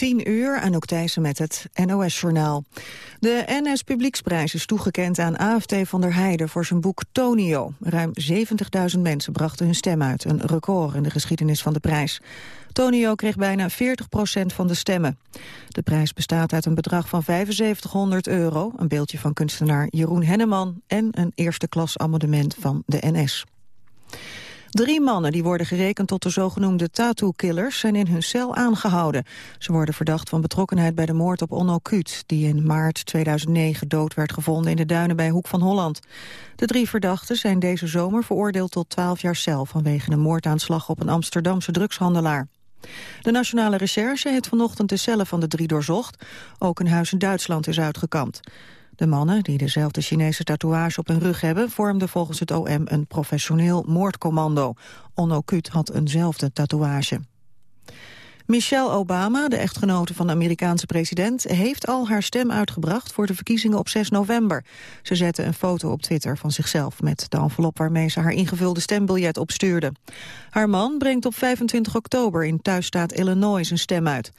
10 uur, aan Thijssen met het NOS-journaal. De NS Publieksprijs is toegekend aan AFT van der Heijden voor zijn boek Tonio. Ruim 70.000 mensen brachten hun stem uit, een record in de geschiedenis van de prijs. Tonio kreeg bijna 40% van de stemmen. De prijs bestaat uit een bedrag van 7500 euro, een beeldje van kunstenaar Jeroen Henneman en een eerste klas amendement van de NS. Drie mannen die worden gerekend tot de zogenoemde tattoo-killers zijn in hun cel aangehouden. Ze worden verdacht van betrokkenheid bij de moord op Onno Kuut, die in maart 2009 dood werd gevonden in de duinen bij Hoek van Holland. De drie verdachten zijn deze zomer veroordeeld tot 12 jaar cel vanwege een moordaanslag op een Amsterdamse drugshandelaar. De Nationale Recherche heeft vanochtend de cellen van de drie doorzocht. Ook een huis in Duitsland is uitgekampt. De mannen, die dezelfde Chinese tatoeage op hun rug hebben... vormden volgens het OM een professioneel moordcommando. Onno had eenzelfde tatoeage. Michelle Obama, de echtgenote van de Amerikaanse president... heeft al haar stem uitgebracht voor de verkiezingen op 6 november. Ze zette een foto op Twitter van zichzelf... met de envelop waarmee ze haar ingevulde stembiljet opstuurde. Haar man brengt op 25 oktober in thuisstaat Illinois zijn stem uit.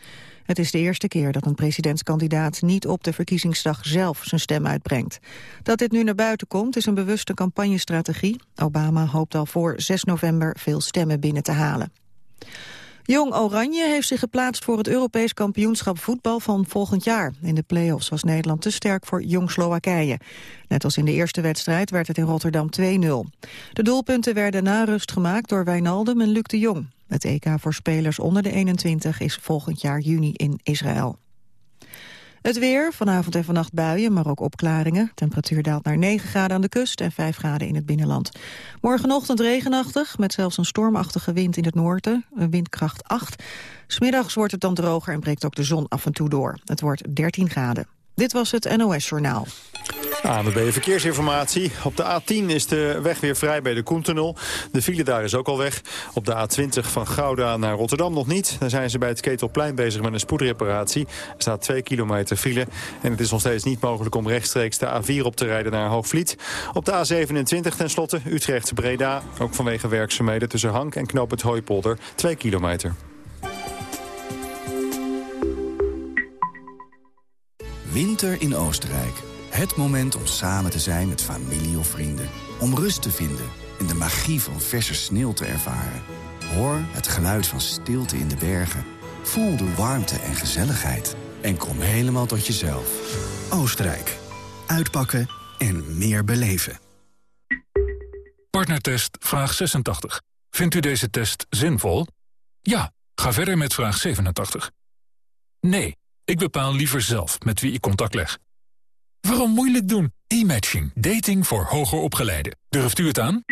Het is de eerste keer dat een presidentskandidaat niet op de verkiezingsdag zelf zijn stem uitbrengt. Dat dit nu naar buiten komt is een bewuste campagnestrategie. Obama hoopt al voor 6 november veel stemmen binnen te halen. Jong Oranje heeft zich geplaatst voor het Europees kampioenschap voetbal van volgend jaar. In de play-offs was Nederland te sterk voor Jong Slowakije. Net als in de eerste wedstrijd werd het in Rotterdam 2-0. De doelpunten werden na rust gemaakt door Wijnaldum en Luc de Jong. Het EK voor spelers onder de 21 is volgend jaar juni in Israël. Het weer, vanavond en vannacht buien, maar ook opklaringen. Temperatuur daalt naar 9 graden aan de kust en 5 graden in het binnenland. Morgenochtend regenachtig, met zelfs een stormachtige wind in het noorden. Windkracht 8. Smiddags wordt het dan droger en breekt ook de zon af en toe door. Het wordt 13 graden. Dit was het NOS Journaal. ANWB Verkeersinformatie. Op de A10 is de weg weer vrij bij de Koentunnel. De file daar is ook al weg. Op de A20 van Gouda naar Rotterdam nog niet. Daar zijn ze bij het Ketelplein bezig met een spoedreparatie. Er staat 2 kilometer file. En het is nog steeds niet mogelijk om rechtstreeks de A4 op te rijden naar Hoogvliet. Op de A27 tenslotte Utrecht-Breda. Ook vanwege werkzaamheden tussen Hank en Knoop het Hooipolder. 2 kilometer. Winter in Oostenrijk. Het moment om samen te zijn met familie of vrienden. Om rust te vinden en de magie van verse sneeuw te ervaren. Hoor het geluid van stilte in de bergen. Voel de warmte en gezelligheid. En kom helemaal tot jezelf. Oostenrijk. Uitpakken en meer beleven. Partnertest vraag 86. Vindt u deze test zinvol? Ja, ga verder met vraag 87. Nee, ik bepaal liever zelf met wie ik contact leg. Waarom moeilijk doen? E-matching. Dating voor hoger opgeleiden. Durft u het aan?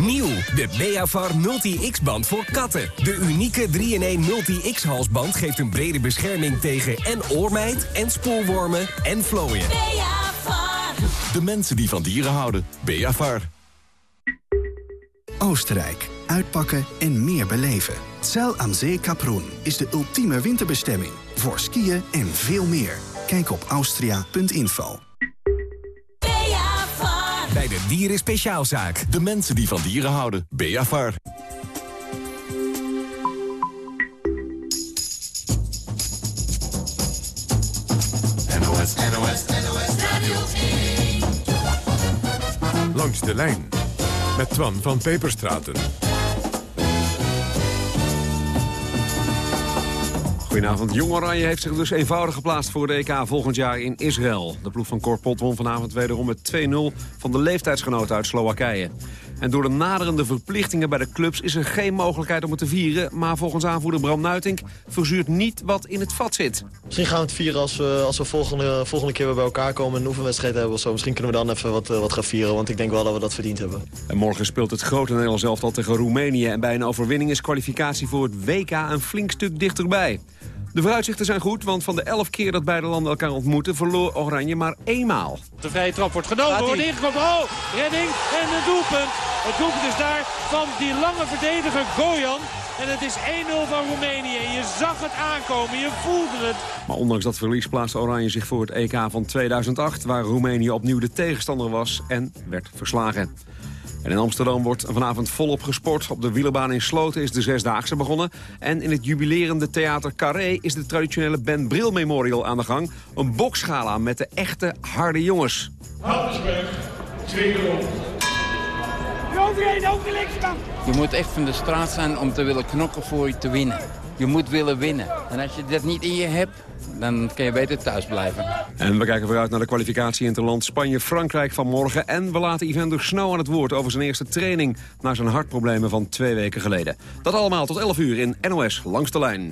Nieuw, de Beavar Multi-X-band voor katten. De unieke 3-in-1 Multi-X-halsband geeft een brede bescherming tegen en oormijt... en spoorwormen en vlooien. Beavar. De mensen die van dieren houden. Beavar. Oostenrijk. Uitpakken en meer beleven. Zeil am See Kaprun is de ultieme winterbestemming. Voor skiën en veel meer. Kijk op austria.info. Bij de Dieren Speciaalzaak. De mensen die van dieren houden. Beavar. NOS, NOS, NOS Radio 1. Langs de lijn. Met Twan van Peperstraten. Goedenavond. Jong Oranje heeft zich dus eenvoudig geplaatst voor de EK volgend jaar in Israël. De ploeg van Cor Pot won vanavond wederom met 2-0 van de leeftijdsgenoten uit Slowakije. En door de naderende verplichtingen bij de clubs is er geen mogelijkheid om het te vieren. Maar volgens aanvoerder Bram Nuitink verzuurt niet wat in het vat zit. Misschien gaan we het vieren als we, als we volgende, volgende keer weer bij elkaar komen... en een oefenwedstrijd hebben of zo. Misschien kunnen we dan even wat, eh, wat gaan vieren, want ik denk wel dat we dat verdiend hebben. En morgen speelt het grote Nederlands elftal tegen Roemenië. En bij een overwinning is kwalificatie voor het WK een flink stuk dichterbij. De vooruitzichten zijn goed, want van de elf keer dat beide landen elkaar ontmoeten... verloor Oranje maar eenmaal. De vrije trap wordt genomen, wordt ingekomen. Oh, redding en een doelpunt. Het doelpunt is daar van die lange verdediger Gojan. En het is 1-0 van Roemenië. Je zag het aankomen, je voelde het. Maar ondanks dat verlies plaatste Oranje zich voor het EK van 2008... waar Roemenië opnieuw de tegenstander was en werd verslagen. En in Amsterdam wordt vanavond volop gesport. Op de wielerbaan in Sloten is de Zesdaagse begonnen. En in het jubilerende theater Carré is de traditionele Ben Bril Memorial aan de gang. Een boksgala met de echte harde jongens. Happersberg, tweede ronde. Je moet echt van de straat zijn om te willen knokken voor je te winnen. Je moet willen winnen. En als je dat niet in je hebt, dan kun je beter thuis blijven. En we kijken vooruit naar de kwalificatie Interland Spanje-Frankrijk van morgen. En we laten Evander Snow aan het woord over zijn eerste training... na zijn hartproblemen van twee weken geleden. Dat allemaal tot 11 uur in NOS Langs de Lijn.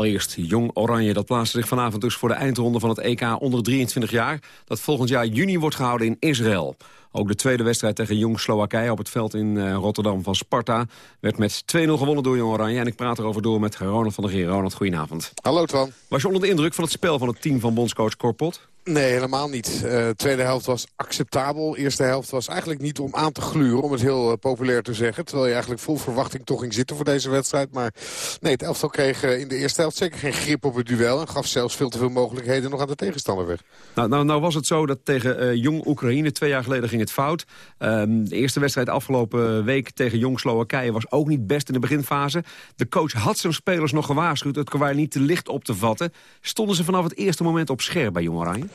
Allereerst Jong Oranje. Dat plaatste zich vanavond dus voor de eindronde van het EK onder 23 jaar... dat volgend jaar juni wordt gehouden in Israël. Ook de tweede wedstrijd tegen Jong Slowakije op het veld in uh, Rotterdam van Sparta... werd met 2-0 gewonnen door Jong Oranje. En ik praat erover door met Ronald van der Geer. Ronald, goedenavond. Hallo Twan. Was je onder de indruk van het spel van het team van bondscoach Korpot? Nee, helemaal niet. Uh, tweede helft was acceptabel. Eerste helft was eigenlijk niet om aan te gluren, om het heel uh, populair te zeggen. Terwijl je eigenlijk vol verwachting toch ging zitten voor deze wedstrijd. Maar nee, het elftal kreeg uh, in de eerste helft zeker geen grip op het duel. En gaf zelfs veel te veel mogelijkheden nog aan de tegenstander weg. Nou, nou, nou was het zo dat tegen Jong Oekraïne twee jaar geleden ging het fout. Um, de eerste wedstrijd afgelopen week tegen Jong Slowakije was ook niet best in de beginfase. De coach had zijn spelers nog gewaarschuwd het kwaai niet te licht op te vatten. Stonden ze vanaf het eerste moment op scherp bij Jong Oranje?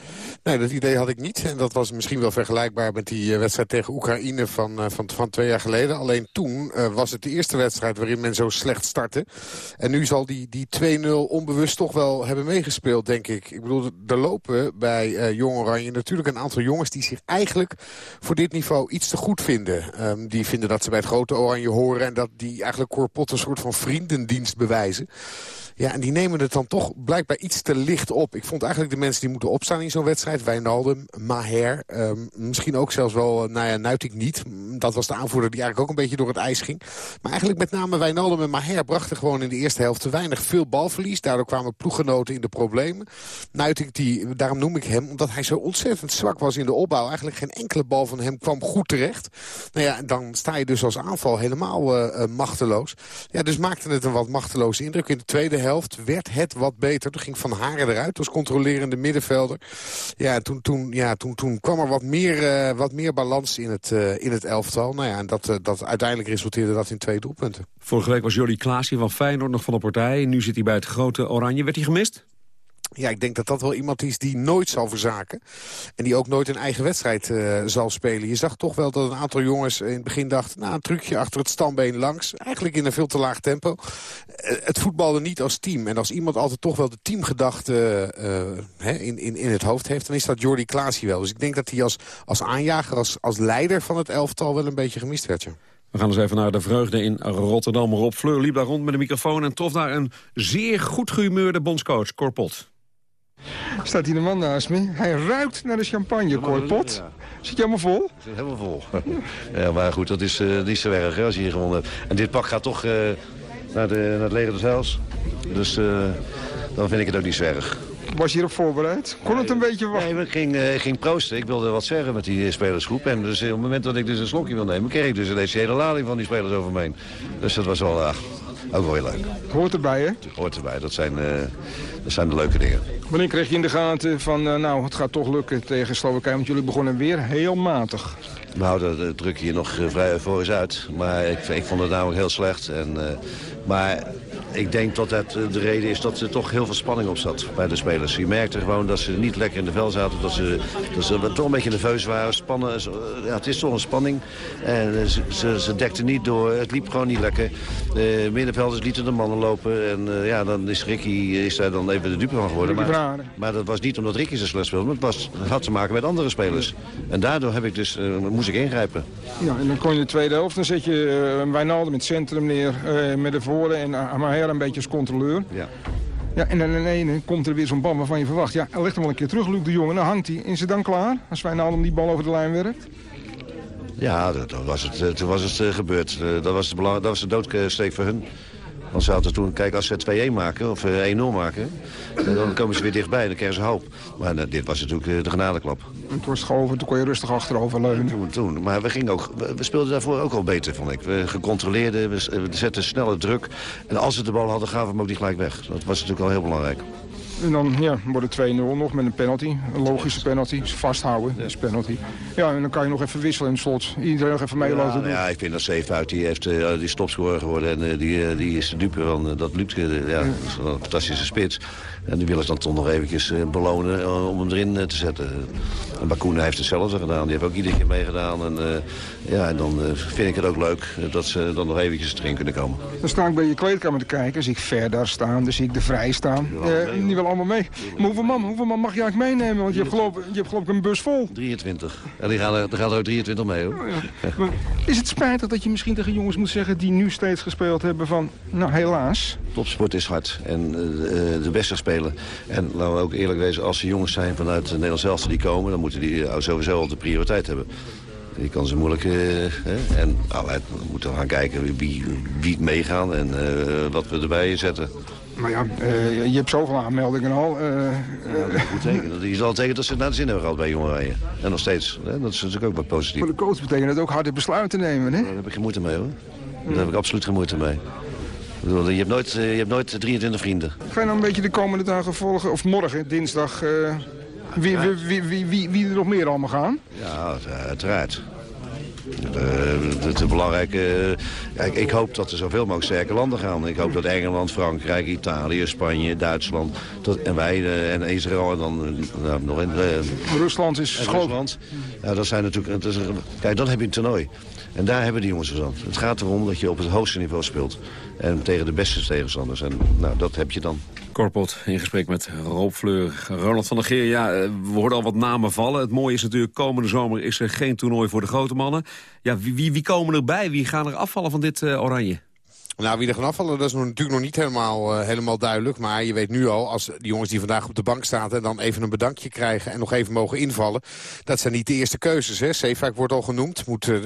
Nee, dat idee had ik niet. En dat was misschien wel vergelijkbaar met die uh, wedstrijd tegen Oekraïne van, uh, van, van twee jaar geleden. Alleen toen uh, was het de eerste wedstrijd waarin men zo slecht startte. En nu zal die, die 2-0 onbewust toch wel hebben meegespeeld, denk ik. Ik bedoel, er lopen bij Jong Oranje natuurlijk een aantal jongens... die zich eigenlijk voor dit niveau iets te goed vinden. Um, die vinden dat ze bij het grote Oranje horen... en dat die eigenlijk Corpot een soort van vriendendienst bewijzen. Ja, en die nemen het dan toch blijkbaar iets te licht op. Ik vond eigenlijk de mensen die moeten opstaan in zo'n wedstrijd... Wijnaldum, Maher, um, misschien ook zelfs wel, nou ja, Nuitik niet. Dat was de aanvoerder die eigenlijk ook een beetje door het ijs ging. Maar eigenlijk met name Wijnaldum en Maher brachten gewoon in de eerste helft te weinig veel balverlies. Daardoor kwamen ploeggenoten in de problemen. Nuitik, die, daarom noem ik hem, omdat hij zo ontzettend zwak was in de opbouw. Eigenlijk geen enkele bal van hem kwam goed terecht. Nou ja, dan sta je dus als aanval helemaal uh, uh, machteloos. Ja, dus maakte het een wat machteloze indruk. In de tweede helft werd het wat beter. Toen ging Van Haren eruit als controlerende middenvelder. Ja, toen, toen, ja, toen, toen kwam er wat meer, uh, wat meer balans in het, uh, in het elftal. Nou ja, en dat, uh, dat uiteindelijk resulteerde dat in twee doelpunten. Vorige week was Jordi Klaas hier van Feyenoord nog van de partij. Nu zit hij bij het grote Oranje. Werd hij gemist? Ja, ik denk dat dat wel iemand is die nooit zal verzaken. En die ook nooit een eigen wedstrijd uh, zal spelen. Je zag toch wel dat een aantal jongens in het begin dachten... nou, een trucje achter het stambeen langs. Eigenlijk in een veel te laag tempo. Uh, het voetbalde niet als team. En als iemand altijd toch wel de teamgedachte uh, in, in, in het hoofd heeft... dan is dat Jordi Klaasie wel. Dus ik denk dat hij als, als aanjager, als, als leider van het elftal... wel een beetje gemist werd. We gaan eens even naar de vreugde in Rotterdam. Rob Fleur liep daar rond met een microfoon... en trof daar een zeer goed gehumeurde bondscoach, Corpot. Staat hier een man naast me. Hij ruikt naar de champagne, Corpot. Ja. Zit je helemaal vol? Zit helemaal vol. ja, maar goed, dat is uh, niet zo erg hè, als je hier gewonnen hebt. En dit pak gaat toch uh, naar, de, naar het leger des Heils. Dus uh, dan vind ik het ook niet zo erg. Was je hierop voorbereid? Kon het een beetje wachten? Nee, ik ging, uh, ging proosten. Ik wilde wat zeggen met die spelersgroep. En dus op het moment dat ik dus een slokje wil nemen... kreeg ik dus deze hele lading van die spelers over me heen. Dus dat was wel... Uh, ook wel heel leuk. Hoort erbij, hè? Hoort erbij. Dat zijn, uh, dat zijn de leuke dingen. Wanneer kreeg je in de gaten van, uh, nou, het gaat toch lukken tegen Slowakije? Want jullie begonnen weer heel matig. Nou, dat, dat druk je nog uh, vrij euforisch uit. Maar ik, ik vond het namelijk heel slecht. En, maar ik denk dat dat de reden is dat er toch heel veel spanning op zat bij de spelers. Je merkte gewoon dat ze niet lekker in de vel zaten. Dat ze, dat ze toch een beetje nerveus waren. Spannen, ja, het is toch een spanning. En ze, ze, ze dekten niet door. Het liep gewoon niet lekker. De middenvelders lieten de mannen lopen. En uh, ja, dan is Ricky is daar dan even de dupe van geworden. Maar, maar dat was niet omdat Ricky zo slecht speelde. Maar het, was, het had te maken met andere spelers. En daardoor heb ik dus, uh, moest ik ingrijpen. Ja, en dan kon je de tweede helft. Dan zet je uh, Wijnaldum in het centrum neer met de voren. En Amaher een beetje als controleur. Ja. Ja, en dan in ene komt er weer zo'n bal waarvan je verwacht... ja, legt hem wel een keer terug, Luc de Jong, en dan hangt hij. Is het dan klaar, als Wijnaldum die bal over de lijn werkt? Ja, toen was het, toen was het uh, gebeurd. Uh, dat, was de dat was de doodsteek voor hun. Want ze hadden toen, kijk, als ze 2-1 maken, of uh, 1-0 maken... dan komen ze weer dichtbij, dan krijgen ze hoop. Maar dit was natuurlijk de genadeklap. En toen gehoven, toen kon je rustig achterover leunen. Toen, toen. Maar we, gingen ook, we, speelden daarvoor ook al beter, vond ik. We gecontroleerden, we, we zetten snelle druk. En als ze de bal hadden, gaven we hem ook niet gelijk weg. Dat was natuurlijk al heel belangrijk. En dan ja, wordt het 2-0 nog met een penalty. Een logische penalty. Dus vasthouden, is penalty. Ja, en dan kan je nog even wisselen in het slot. Iedereen nog even mee laten doen. Ja, ik vind dat Zeefuik, die heeft uh, die stopscorer geworden. En uh, die, uh, die is de dupe van dat Lutke. ja, dat is een fantastische spits. En die willen ze dan toch nog eventjes belonen om hem erin te zetten. En Bakuna heeft hetzelfde gedaan. Die heeft ook iedere keer meegedaan. En, ja, en dan vind ik het ook leuk dat ze dan nog eventjes erin kunnen komen. Dan sta ik bij je kleedkamer te kijken. Zie ik Ver daar staan, dan zie ik de Vrij staan. die allemaal mee. Maar hoeveel man, hoeveel man mag je eigenlijk meenemen? Want je hebt geloof, je hebt geloof ik een bus vol. 23. En die gaan er, er gaan er ook 23 mee hoor. Oh, ja. is het spijtig dat je misschien tegen jongens moet zeggen die nu steeds gespeeld hebben van, nou helaas. Topsport is hard en uh, de beste spelen. En laten we ook eerlijk wezen, als er jongens zijn vanuit Nederland zelf die komen, dan moeten die sowieso al de prioriteit hebben. Die kan ze moeilijk... Hè? En nou, we moeten gaan kijken wie, wie meegaan en uh, wat we erbij zetten. Maar ja, uh, je hebt zoveel aanmeldingen al. Uh, ja, dat moet zeker. Je zal zeker dat ze het naar de zin hebben gehad bij jongeren. En nog steeds. Hè? Dat is natuurlijk ook wel positief. Voor de coach betekent het ook harde besluiten nemen, hè? Daar heb ik geen moeite mee, hoor. Daar heb ik absoluut geen moeite mee. Je hebt, nooit, je hebt nooit 23 vrienden. Ga je nou een beetje de komende dagen volgen, of morgen, dinsdag... Uh, wie, wie, wie, wie, wie, er nog meer allemaal gaan? Ja, uiteraard. Het is belangrijk. ik, ik, hoop dat er zoveel mogelijk sterke landen gaan. Ik hoop dat Engeland, Frankrijk, Italië, Spanje, Duitsland en wij eh, en Israël en dan eh, nou, nog in... Rusland is Rusland. Ja, dat zijn natuurlijk... Dat is, kijk, dan heb je een toernooi. En daar hebben die jongens verstand. Het gaat erom dat je op het hoogste niveau speelt. En tegen de beste tegenstanders. En nou, dat heb je dan. Korpot in gesprek met Roop Fleur. Ronald van der Geer, ja, eh, we hoorden al wat namen vallen. Het mooie is natuurlijk, komende zomer is er geen toernooi voor de grote mannen. Ja, wie, wie, wie komen erbij? Wie gaan er afvallen van dit uh, oranje? Nou, wie er gaan afvallen, dat is natuurlijk nog niet helemaal, uh, helemaal duidelijk. Maar je weet nu al, als die jongens die vandaag op de bank staan... en dan even een bedankje krijgen en nog even mogen invallen... dat zijn niet de eerste keuzes. Hè. Wordt al genoemd, moet uh,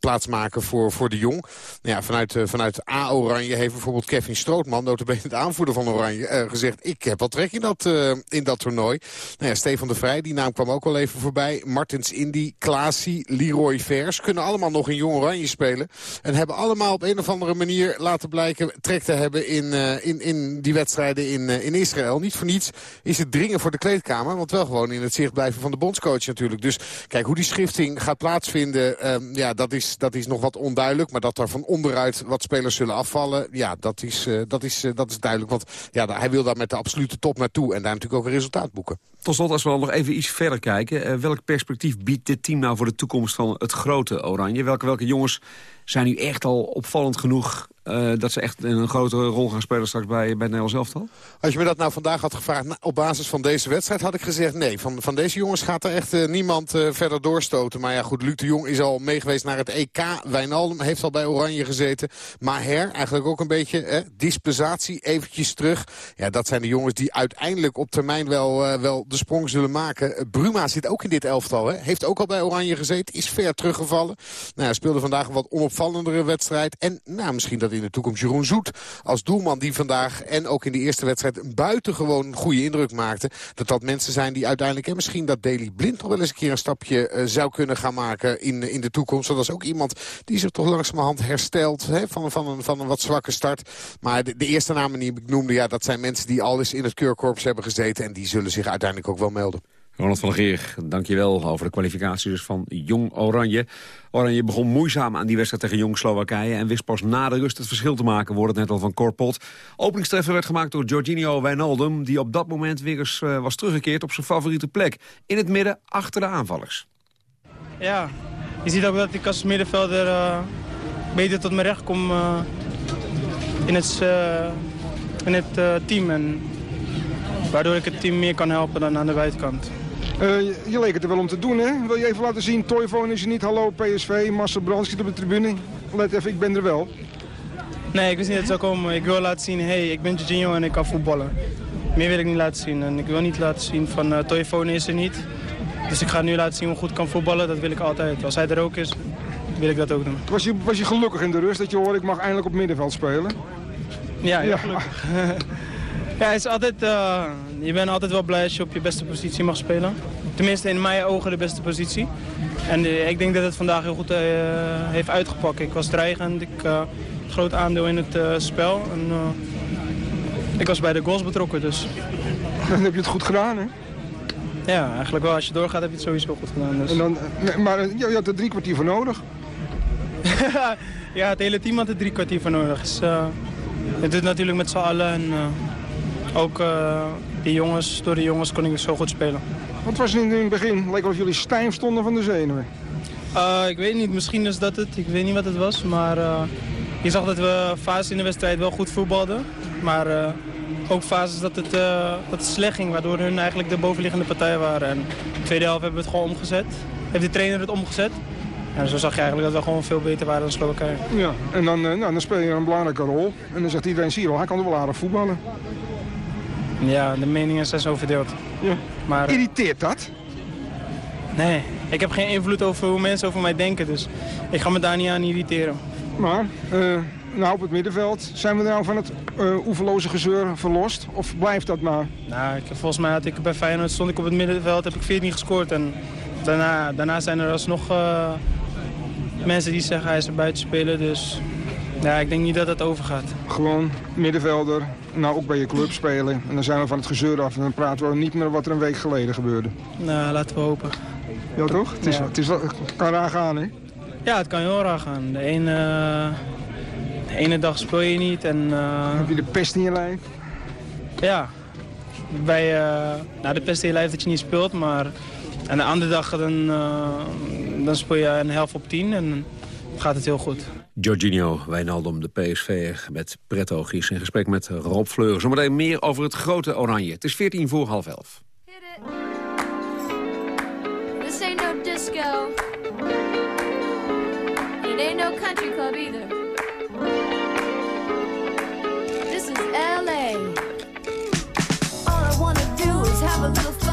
plaats maken voor, voor de Jong. Nou ja, vanuit, uh, vanuit A-Oranje heeft bijvoorbeeld Kevin Strootman... notabene de aanvoerder van Oranje, gezegd... ik heb wat trek in dat, in dat toernooi. Nou ja, Stefan de Vrij, die naam kwam ook al even voorbij. Martins Indy, Klaasie, Leroy Vers... kunnen allemaal nog in Jong Oranje spelen. En hebben allemaal op een of andere manier laten blijken trek te hebben in, uh, in, in die wedstrijden in, uh, in Israël. Niet voor niets is het dringen voor de kleedkamer. Want wel gewoon in het zicht blijven van de bondscoach natuurlijk. Dus kijk, hoe die schifting gaat plaatsvinden, um, ja, dat is, dat is nog wat onduidelijk. Maar dat er van onderuit wat spelers zullen afvallen, ja, dat is, uh, dat is, dat is duidelijk. Want ja, hij wil daar met de absolute top naartoe. En daar natuurlijk ook een resultaat boeken. Tot slot, als we dan nog even iets verder kijken. welk perspectief biedt dit team nou voor de toekomst van het grote Oranje? Welke, welke jongens zijn nu echt al opvallend genoeg uh, dat ze echt een grotere rol gaan spelen straks bij, bij het elftal? Als je me dat nou vandaag had gevraagd op basis van deze wedstrijd... had ik gezegd nee, van, van deze jongens gaat er echt uh, niemand uh, verder doorstoten. Maar ja goed, Luc de Jong is al meegeweest naar het EK. Wijnaldum heeft al bij Oranje gezeten. Maher, eigenlijk ook een beetje eh, dispensatie, eventjes terug. Ja, dat zijn de jongens die uiteindelijk op termijn wel, wel de sprong zullen maken. Bruma zit ook in dit elftal, hè? heeft ook al bij Oranje gezeten, is ver teruggevallen. Nou, hij speelde vandaag wat onopvallendere wedstrijd. En nou, misschien dat in de toekomst Jeroen Zoet als doelman die vandaag en ook in de eerste wedstrijd een buitengewoon goede indruk maakte. Dat dat mensen zijn die uiteindelijk en misschien dat Daley Blind nog wel eens een keer een stapje uh, zou kunnen gaan maken in, in de toekomst. Dat is ook iemand die zich toch langzamerhand herstelt hè, van, van, een, van een wat zwakke start. Maar de, de eerste namen die ik noemde, ja, dat zijn mensen die al eens in het keurkorps hebben gezeten. En die zullen zich uiteindelijk ook wel melden. Ronald van der Geer, dankjewel over de kwalificaties van Jong Oranje. Oranje begon moeizaam aan die wedstrijd tegen Jong Slowakije... en wist pas na de rust het verschil te maken, wordt het net al van Korpot. Openingstreffer werd gemaakt door Jorginho Wijnaldum... die op dat moment weer eens uh, was teruggekeerd op zijn favoriete plek. In het midden, achter de aanvallers. Ja, je ziet ook dat ik als middenvelder uh, beter tot mijn recht kom... Uh, in het, in het team. En waardoor ik het team meer kan helpen dan aan de buitenkant. Uh, je leek het er wel om te doen, hè? Wil je even laten zien, Toyphone is er niet, hallo PSV, Marcel Brands zit op de tribune. Let even, ik ben er wel. Nee, ik wist niet dat het zou komen. Ik wil laten zien, hé, hey, ik ben Jorginho en ik kan voetballen. Meer wil ik niet laten zien. En ik wil niet laten zien van uh, Toyphone is er niet. Dus ik ga nu laten zien hoe goed ik kan voetballen, dat wil ik altijd. Als hij er ook is, wil ik dat ook doen. Was je, was je gelukkig in de rust dat je hoorde, ik mag eindelijk op middenveld spelen? Ja, ja. gelukkig. Ja, het is altijd, uh, je bent altijd wel blij als je op je beste positie mag spelen. Tenminste in mijn ogen de beste positie. En uh, ik denk dat het vandaag heel goed uh, heeft uitgepakt. Ik was dreigend, ik had groot aandeel in het spel. En, ik was bij de goals betrokken, dus Dan heb je het goed gedaan, hè? Ja, eigenlijk wel. Als je doorgaat heb je het sowieso goed gedaan. Dus. En dan, eh, maar eh, je, had er drie kwartier voor nodig. ja, het hele team had er drie kwartier voor nodig. Dus, het doet natuurlijk met z'n allen. En ook uh, die jongens, door de jongens kon ik zo goed spelen. Wat was in het begin? Leek of jullie stijf stonden van de zenuwen. ik weet niet, misschien is dat het. Ik weet niet wat het was. Maar je zag dat we fases in de wedstrijd wel goed voetbalden. Maar ook fases dat het, dat het slecht ging, waardoor hun eigenlijk de bovenliggende partij waren. En de tweede helft hebben we het gewoon omgezet. Heeft de trainer het omgezet. En zo zag je eigenlijk dat we gewoon veel beter waren dan Slowakije. Ja, en dan, nou, dan speel je een belangrijke rol. En dan zegt iedereen, zie je wel, hij kan er wel aardig voetballen. Ja, de meningen zijn zo verdeeld. Ja. Maar, Irriteert dat? Nee, ik heb geen invloed over hoe mensen over mij denken, dus ik ga me daar niet aan irriteren. Maar, uh, nou op het middenveld, zijn we nou van het uh, oeverloze gezeur verlost? Of blijft dat maar? Nou, ik, volgens mij had ik bij Feyenoord stond ik op het middenveld, heb ik 14 gescoord. En daarna, daarna zijn er alsnog uh, mensen die zeggen hij is er buiten spelen. Dus ja, ik denk niet dat het overgaat. Gewoon middenvelder, nou ook bij je club spelen. En dan zijn we van het gezeur af en dan praten we niet meer wat er een week geleden gebeurde. Nou, laten we hopen. Ja toch? Het, is, Ja. Het, is, het kan raar gaan hè? Ja, het kan heel raar gaan. De ene, de ene dag speel je niet en... Uh, Heb je de pest in je lijf? Ja. Bij, uh, nou, de pest in je lijf dat je niet speelt, maar... En de andere dag dan, uh, dan speel je een helft op tien en gaat het heel goed. Jorginho Wijnaldum, de PSV met prettoogjes in gesprek met Rob Fleur. Zometeen meer over het grote oranje. Het is 14 voor half elf. This ain't no disco. It ain't no country club either. This is LA. All I wanna do is have a little fun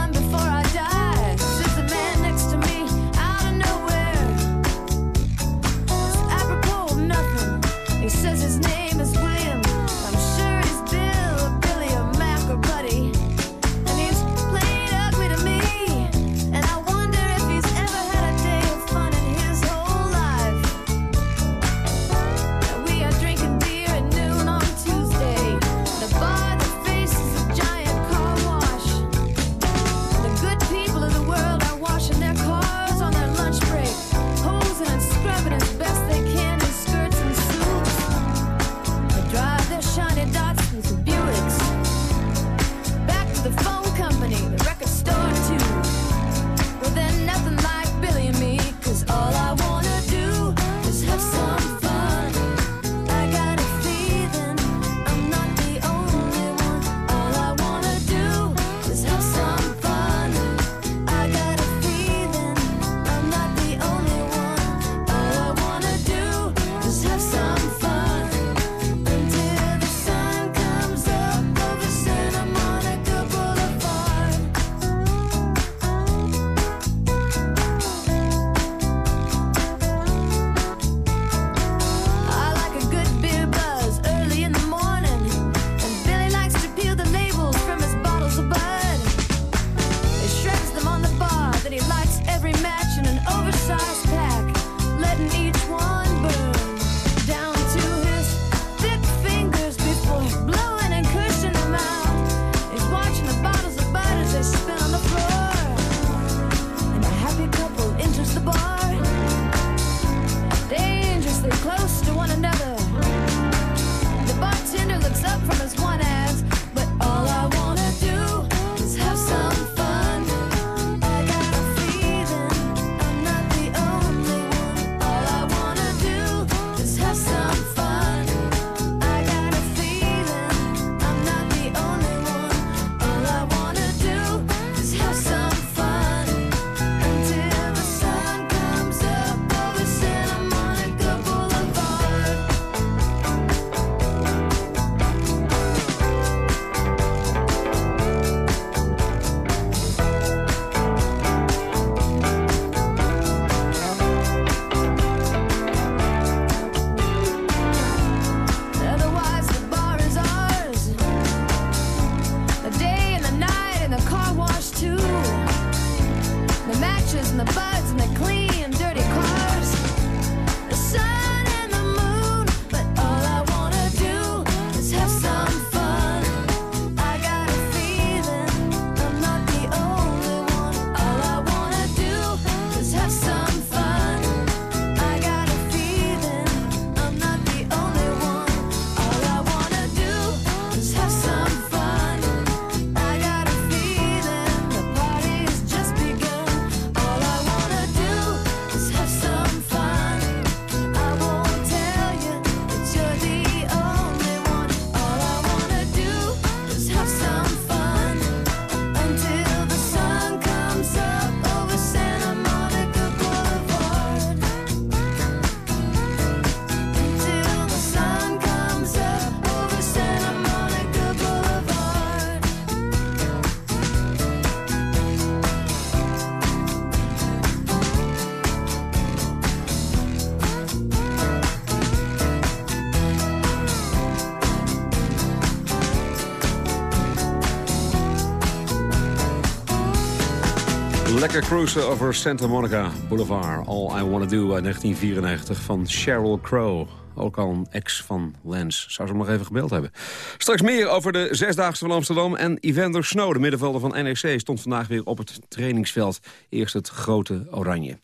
Lekker cruisen over Santa Monica Boulevard. All I Wanna Do uit 1994 van Sheryl Crow. Ook al een ex van Lens. Zou ze hem nog even gebeld hebben. Straks meer over de Zesdaagse van Amsterdam. En Evander Snow, de middenvelder van NEC, stond vandaag weer op het trainingsveld. Eerst het grote oranje.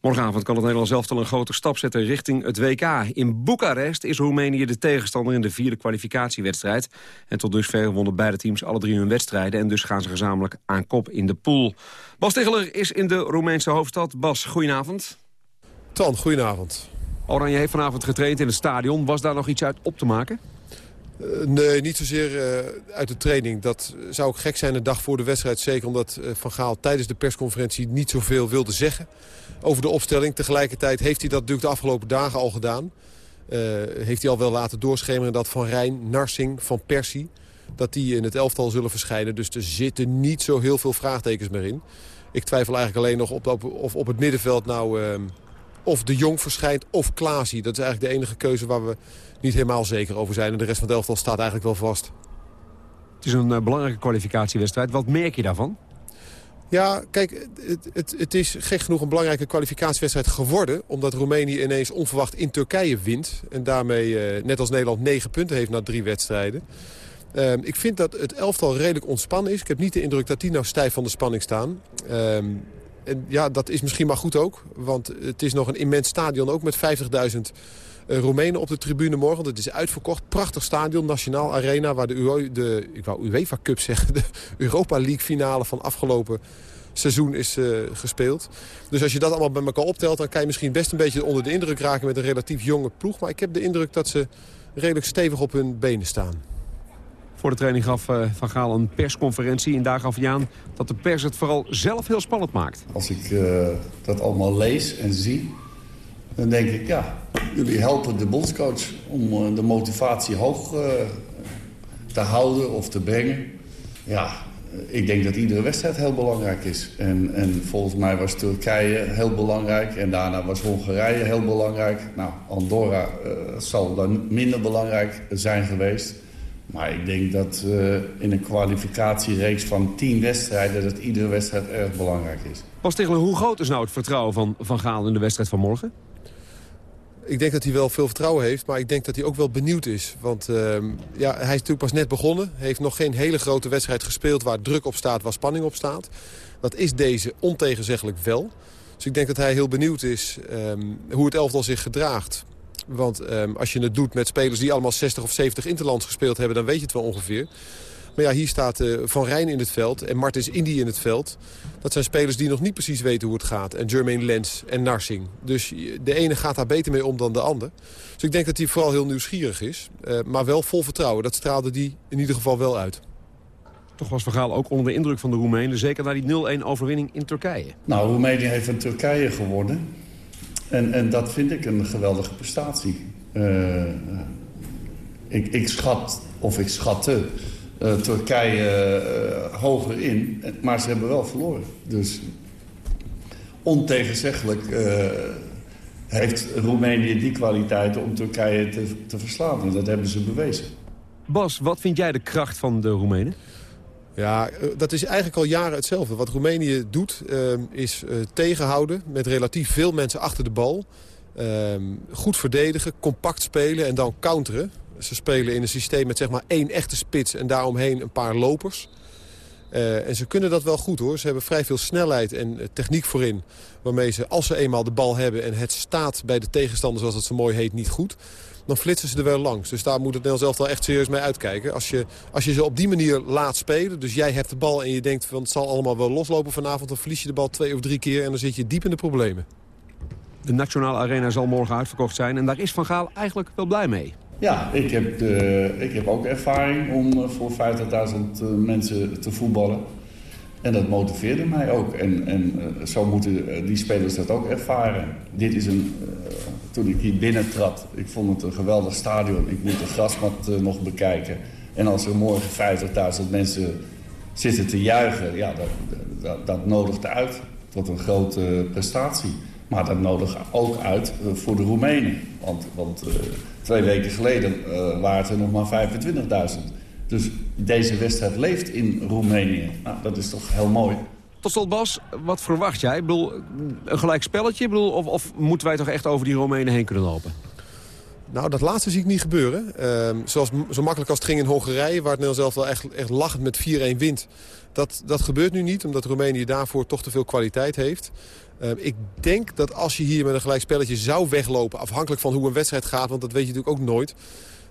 Morgenavond kan het Nederlands elftal een grote stap zetten richting het WK. In Boekarest is Roemenië de tegenstander in de vierde kwalificatiewedstrijd. En tot dusver wonnen beide teams alle drie hun wedstrijden... en dus gaan ze gezamenlijk aan kop in de pool. Bas Tegeler is in de Roemeense hoofdstad. Bas, goedenavond. Tan, goedenavond. Oranje heeft vanavond getraind in het stadion. Was daar nog iets uit op te maken? Uh, nee, niet zozeer uh, uit de training. Dat zou ook gek zijn de dag voor de wedstrijd. Zeker omdat uh, Van Gaal tijdens de persconferentie niet zoveel wilde zeggen over de opstelling. Tegelijkertijd heeft hij dat natuurlijk de afgelopen dagen al gedaan. heeft hij al wel laten doorschemeren dat Van Rijn, Narsing, Van Persie... dat die in het elftal zullen verschijnen. Dus er zitten niet zo heel veel vraagtekens meer in. Ik twijfel eigenlijk alleen nog op, op, of op het middenveld nou ehm, of De Jong verschijnt of Klaasie. Dat is eigenlijk de enige keuze waar we niet helemaal zeker over zijn. En de rest van het elftal staat eigenlijk wel vast. Het is een uh, belangrijke kwalificatiewedstrijd. Wat merk je daarvan? Ja, kijk, het, het, het, is gek genoeg een belangrijke kwalificatiewedstrijd geworden... omdat Roemenië ineens onverwacht in Turkije wint... en daarmee, uh, net als Nederland, negen punten heeft na drie wedstrijden. Uh, ik vind dat het elftal redelijk ontspannen is. Ik heb niet de indruk dat die nou stijf van de spanning staan. Um, en ja, dat is misschien maar goed ook. Want het is nog een immens stadion, ook met 50.000 uh, Roemenen op de tribune morgen. Het is uitverkocht. Prachtig stadion, Nationaal Arena... waar de, Euro, de ik wou UEFA Cup zeggen, de Europa League finale van afgelopen seizoen is uh, gespeeld. Dus als je dat allemaal bij elkaar optelt... dan kan je misschien best een beetje onder de indruk raken met een relatief jonge ploeg. Maar ik heb de indruk dat ze redelijk stevig op hun benen staan. Voor de training gaf uh, Van Gaal een persconferentie. En daar gaf hij aan dat de pers het vooral zelf heel spannend maakt. Als ik uh, dat allemaal lees en zie, dan denk ik... ja, jullie helpen de bondscoach om uh, de motivatie hoog te houden of te brengen. Ja, ik denk dat iedere wedstrijd heel belangrijk is. En, en volgens mij was Turkije heel belangrijk. En daarna was Hongarije heel belangrijk. Nou, Andorra zal dan minder belangrijk zijn geweest... Maar ik denk dat in een kwalificatiereeks van tien wedstrijden... dat iedere wedstrijd erg belangrijk is. Pas tegen hoe groot is nou het vertrouwen van Van Gaal in de wedstrijd van morgen? Ik denk dat hij wel veel vertrouwen heeft, maar ik denk dat hij ook wel benieuwd is. Want uh, ja, hij is natuurlijk pas net begonnen. Heeft nog geen hele grote wedstrijd gespeeld waar druk op staat, waar spanning op staat. Dat is deze ontegenzeggelijk wel. Dus ik denk dat hij heel benieuwd is um, hoe het elftal zich gedraagt. Want um, als je het doet met spelers die allemaal 60 of 70 interlands gespeeld hebben... dan weet je het wel ongeveer. Maar ja, hier staat uh, Van Rijn in het veld en Martins Indy in het veld. Dat zijn spelers die nog niet precies weten hoe het gaat. En Jermaine Lens en Narsing. Dus de ene gaat daar beter mee om dan de ander. Dus ik denk dat hij vooral heel nieuwsgierig is. Uh, maar wel vol vertrouwen. Dat straalde die in ieder geval wel uit. Toch was Vergaal ook onder de indruk van de Roemenen. Zeker na die 0-1 overwinning in Turkije. Nou, Roemenië heeft van Turkije gewonnen. En, en dat vind ik een geweldige prestatie. Uh, ik, ik schat, of ik schatte uh, Turkije uh, hoger in, maar ze hebben wel verloren. Dus ontegenzeggelijk heeft Roemenië die kwaliteiten om Turkije te, te verslaan. En dat hebben ze bewezen. Bas, wat vind jij de kracht van de Roemenen? Ja, dat is eigenlijk al jaren hetzelfde. Wat Roemenië doet uh, is uh, tegenhouden met relatief veel mensen achter de bal. Uh, goed verdedigen, compact spelen en dan counteren. Ze spelen in een systeem met zeg maar één echte spits en daaromheen een paar lopers. Uh, en ze kunnen dat wel goed hoor. Ze hebben vrij veel snelheid en uh, techniek voorin. Waarmee ze, als ze eenmaal de bal hebben en het staat bij de tegenstander zoals het zo mooi heet, niet goed dan flitsen ze er wel langs. Dus daar moet het Nederlands elftal echt serieus mee uitkijken. Als je, als je ze op die manier laat spelen, dus jij hebt de bal en je denkt... van het zal allemaal wel loslopen vanavond... dan verlies je de bal twee of drie keer en dan zit je diep in de problemen. De Nationale Arena zal morgen uitverkocht zijn en daar is Van Gaal eigenlijk wel blij mee. Ja, ik heb, de, ik heb ook ervaring om voor 50.000 mensen te voetballen. En dat motiveerde mij ook. En, en zo moeten die spelers dat ook ervaren. Dit is een... Toen ik hier binnentrad, ik vond het een geweldig stadion. Ik moet de grasmat nog bekijken. En als er morgen 50.000 mensen zitten te juichen... ja, dat, dat, dat nodigt uit tot een grote prestatie. Maar dat nodigt ook uit voor de Roemenen. Want, want twee weken geleden waren het er nog maar 25.000. Dus deze wedstrijd leeft in Roemenië. Nou, dat is toch heel mooi. Tot slot Bas, wat verwacht jij? Ik bedoel, een gelijk spelletje? Ik bedoel, of, of moeten wij toch echt over die Romeinen heen kunnen lopen? Nou, dat laatste zie ik niet gebeuren. Ehm, zoals, zo makkelijk als het ging in Hongarije... waar het Nederlands zelf wel echt, echt lachend met 4-1 wint. Dat, dat gebeurt nu niet, omdat Roemenië daarvoor toch te veel kwaliteit heeft. Ehm, ik denk dat als je hier met een gelijk spelletje zou weglopen... afhankelijk van hoe een wedstrijd gaat, want dat weet je natuurlijk ook nooit...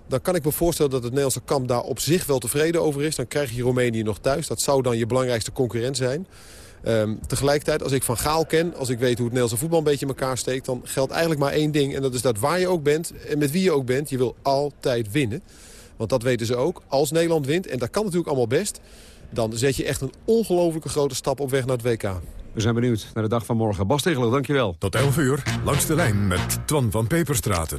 dan kan ik me voorstellen dat het Nederlandse kamp daar op zich wel tevreden over is. Dan krijg je Roemenië nog thuis. Dat zou dan je belangrijkste concurrent zijn. Ehm, tegelijkertijd, als ik Van Gaal ken, als ik weet hoe het Nederlandse voetbal een beetje in elkaar steekt... dan geldt eigenlijk maar één ding. En dat is dat waar je ook bent en met wie je ook bent, je wil altijd winnen. Want dat weten ze ook. Als Nederland wint, en dat kan natuurlijk allemaal best... dan zet je echt een ongelooflijke grote stap op weg naar het WK. We zijn benieuwd naar de dag van morgen. Bas Tegeler, dankjewel. Tot 11 uur, langs de lijn met Twan van Peperstraten.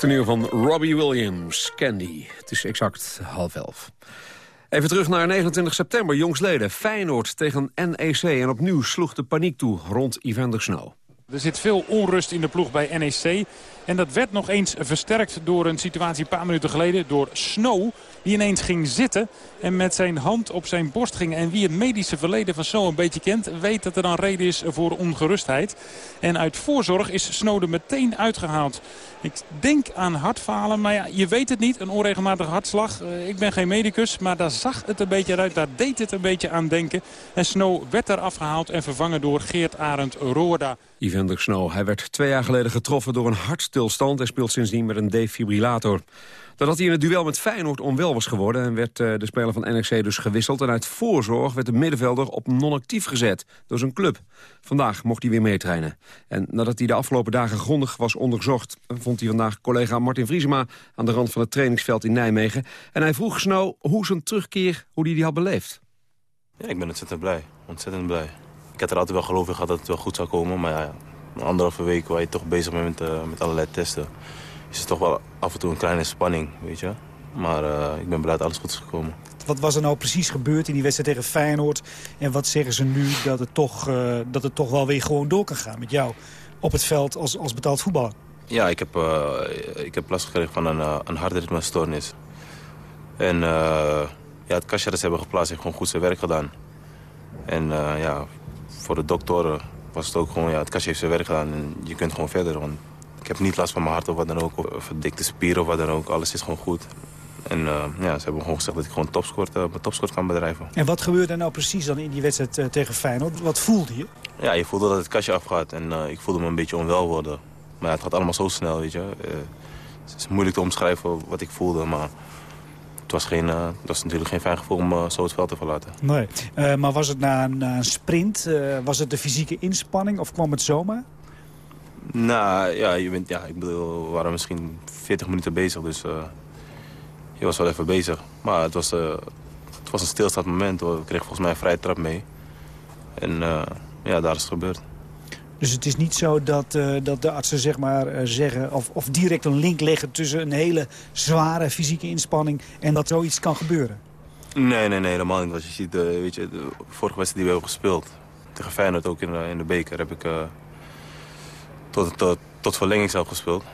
Toneel van Robbie Williams, Candy. Het is exact half elf. Even terug naar 29 september, jongsleden. Feyenoord tegen NEC. En opnieuw sloeg de paniek toe rond Evander Snow. Er zit veel onrust in de ploeg bij NEC. En dat werd nog eens versterkt door een situatie een paar minuten geleden. Door Snow, die ineens ging zitten en met zijn hand op zijn borst ging. En wie het medische verleden van Snow een beetje kent... weet dat er dan reden is voor ongerustheid. En uit voorzorg is Snow er meteen uitgehaald. Ik denk aan hartfalen, maar ja, je weet het niet. Een onregelmatige hartslag. Eh, Ik ben geen medicus, maar daar zag het een beetje uit. Daar deed het een beetje aan denken. En Snow werd er afgehaald en vervangen door Geert Arend Roorda. Evander Snow. Hij werd twee jaar geleden getroffen door een hartstilstand... en speelt sindsdien met een defibrillator. Nadat hij in het duel met Feyenoord onwel was geworden... en werd eh, de speler van NEC dus gewisseld... en uit voorzorg werd de middenvelder op non-actief gezet door zijn club. Vandaag mocht hij weer meetrainen. En nadat hij de afgelopen dagen grondig was onderzocht... vond hij vandaag collega Martin Vriesema aan de rand van het trainingsveld in Nijmegen. En hij vroeg Snow hoe zijn terugkeer, hoe hij die had beleefd. Ja, ik ben ontzettend blij. Ontzettend blij. Ik had er altijd wel geloof in gehad dat het wel goed zou komen. Maar ja, een anderhalve week waar je toch bezig bent met, eh, met allerlei testen... is het toch wel af en toe een kleine spanning, weet je. Maar eh, ik ben blij dat alles goed is gekomen. Wat was er nou precies gebeurd in die wedstrijd tegen Feyenoord? En wat zeggen ze nu dat het toch, eh, dat het toch wel weer gewoon door kan gaan met jou op het veld als, als betaald voetballer? Ja, ik heb, eh, ik heb last gekregen van een, uh, een hartritmestoornis. En uh, ja, het kastje dat ze hebben geplaatst heeft gewoon goed zijn werk gedaan. En uh, ja, voor de doktoren was het ook gewoon, ja, het kastje heeft zijn werk gedaan en je kunt gewoon verder. Want heb niet last van mijn hart of wat dan ook, of verdikte spieren of wat dan ook. Alles is gewoon goed. En uh, ja, ze hebben gewoon gezegd dat ik gewoon topsport, uh, mijn topsport kan bedrijven. En wat gebeurde er nou precies dan in die wedstrijd uh, tegen Feyenoord? Wat voelde je? Ja, je voelde dat het kastje afgaat en ik voelde me een beetje onwel worden. Maar het gaat allemaal zo snel, weet je. het is moeilijk te omschrijven wat ik voelde, maar het was, geen, het was natuurlijk geen fijn gevoel om zo het veld te verlaten. Nee, maar was het na, na een sprint, was het de fysieke inspanning of kwam het zomaar? Nou, ja, je bent, ja ik bedoel, we waren misschien 40 minuten bezig, dus je was wel even bezig. Maar het was, het was een stilstaand moment, hoor. ik kreeg volgens mij een vrije trap mee. En ja, daar is het gebeurd. Dus het is niet zo dat, dat de artsen zeg maar, zeggen of, of direct een link leggen tussen een hele zware fysieke inspanning en dat zoiets kan gebeuren? Nee, nee, nee, helemaal niet. Als je ziet, weet je, de vorige wedstrijd die we hebben gespeeld, tegen Feyenoord ook in de, in de beker, heb ik tot, tot, tot verlenging zelf gespeeld.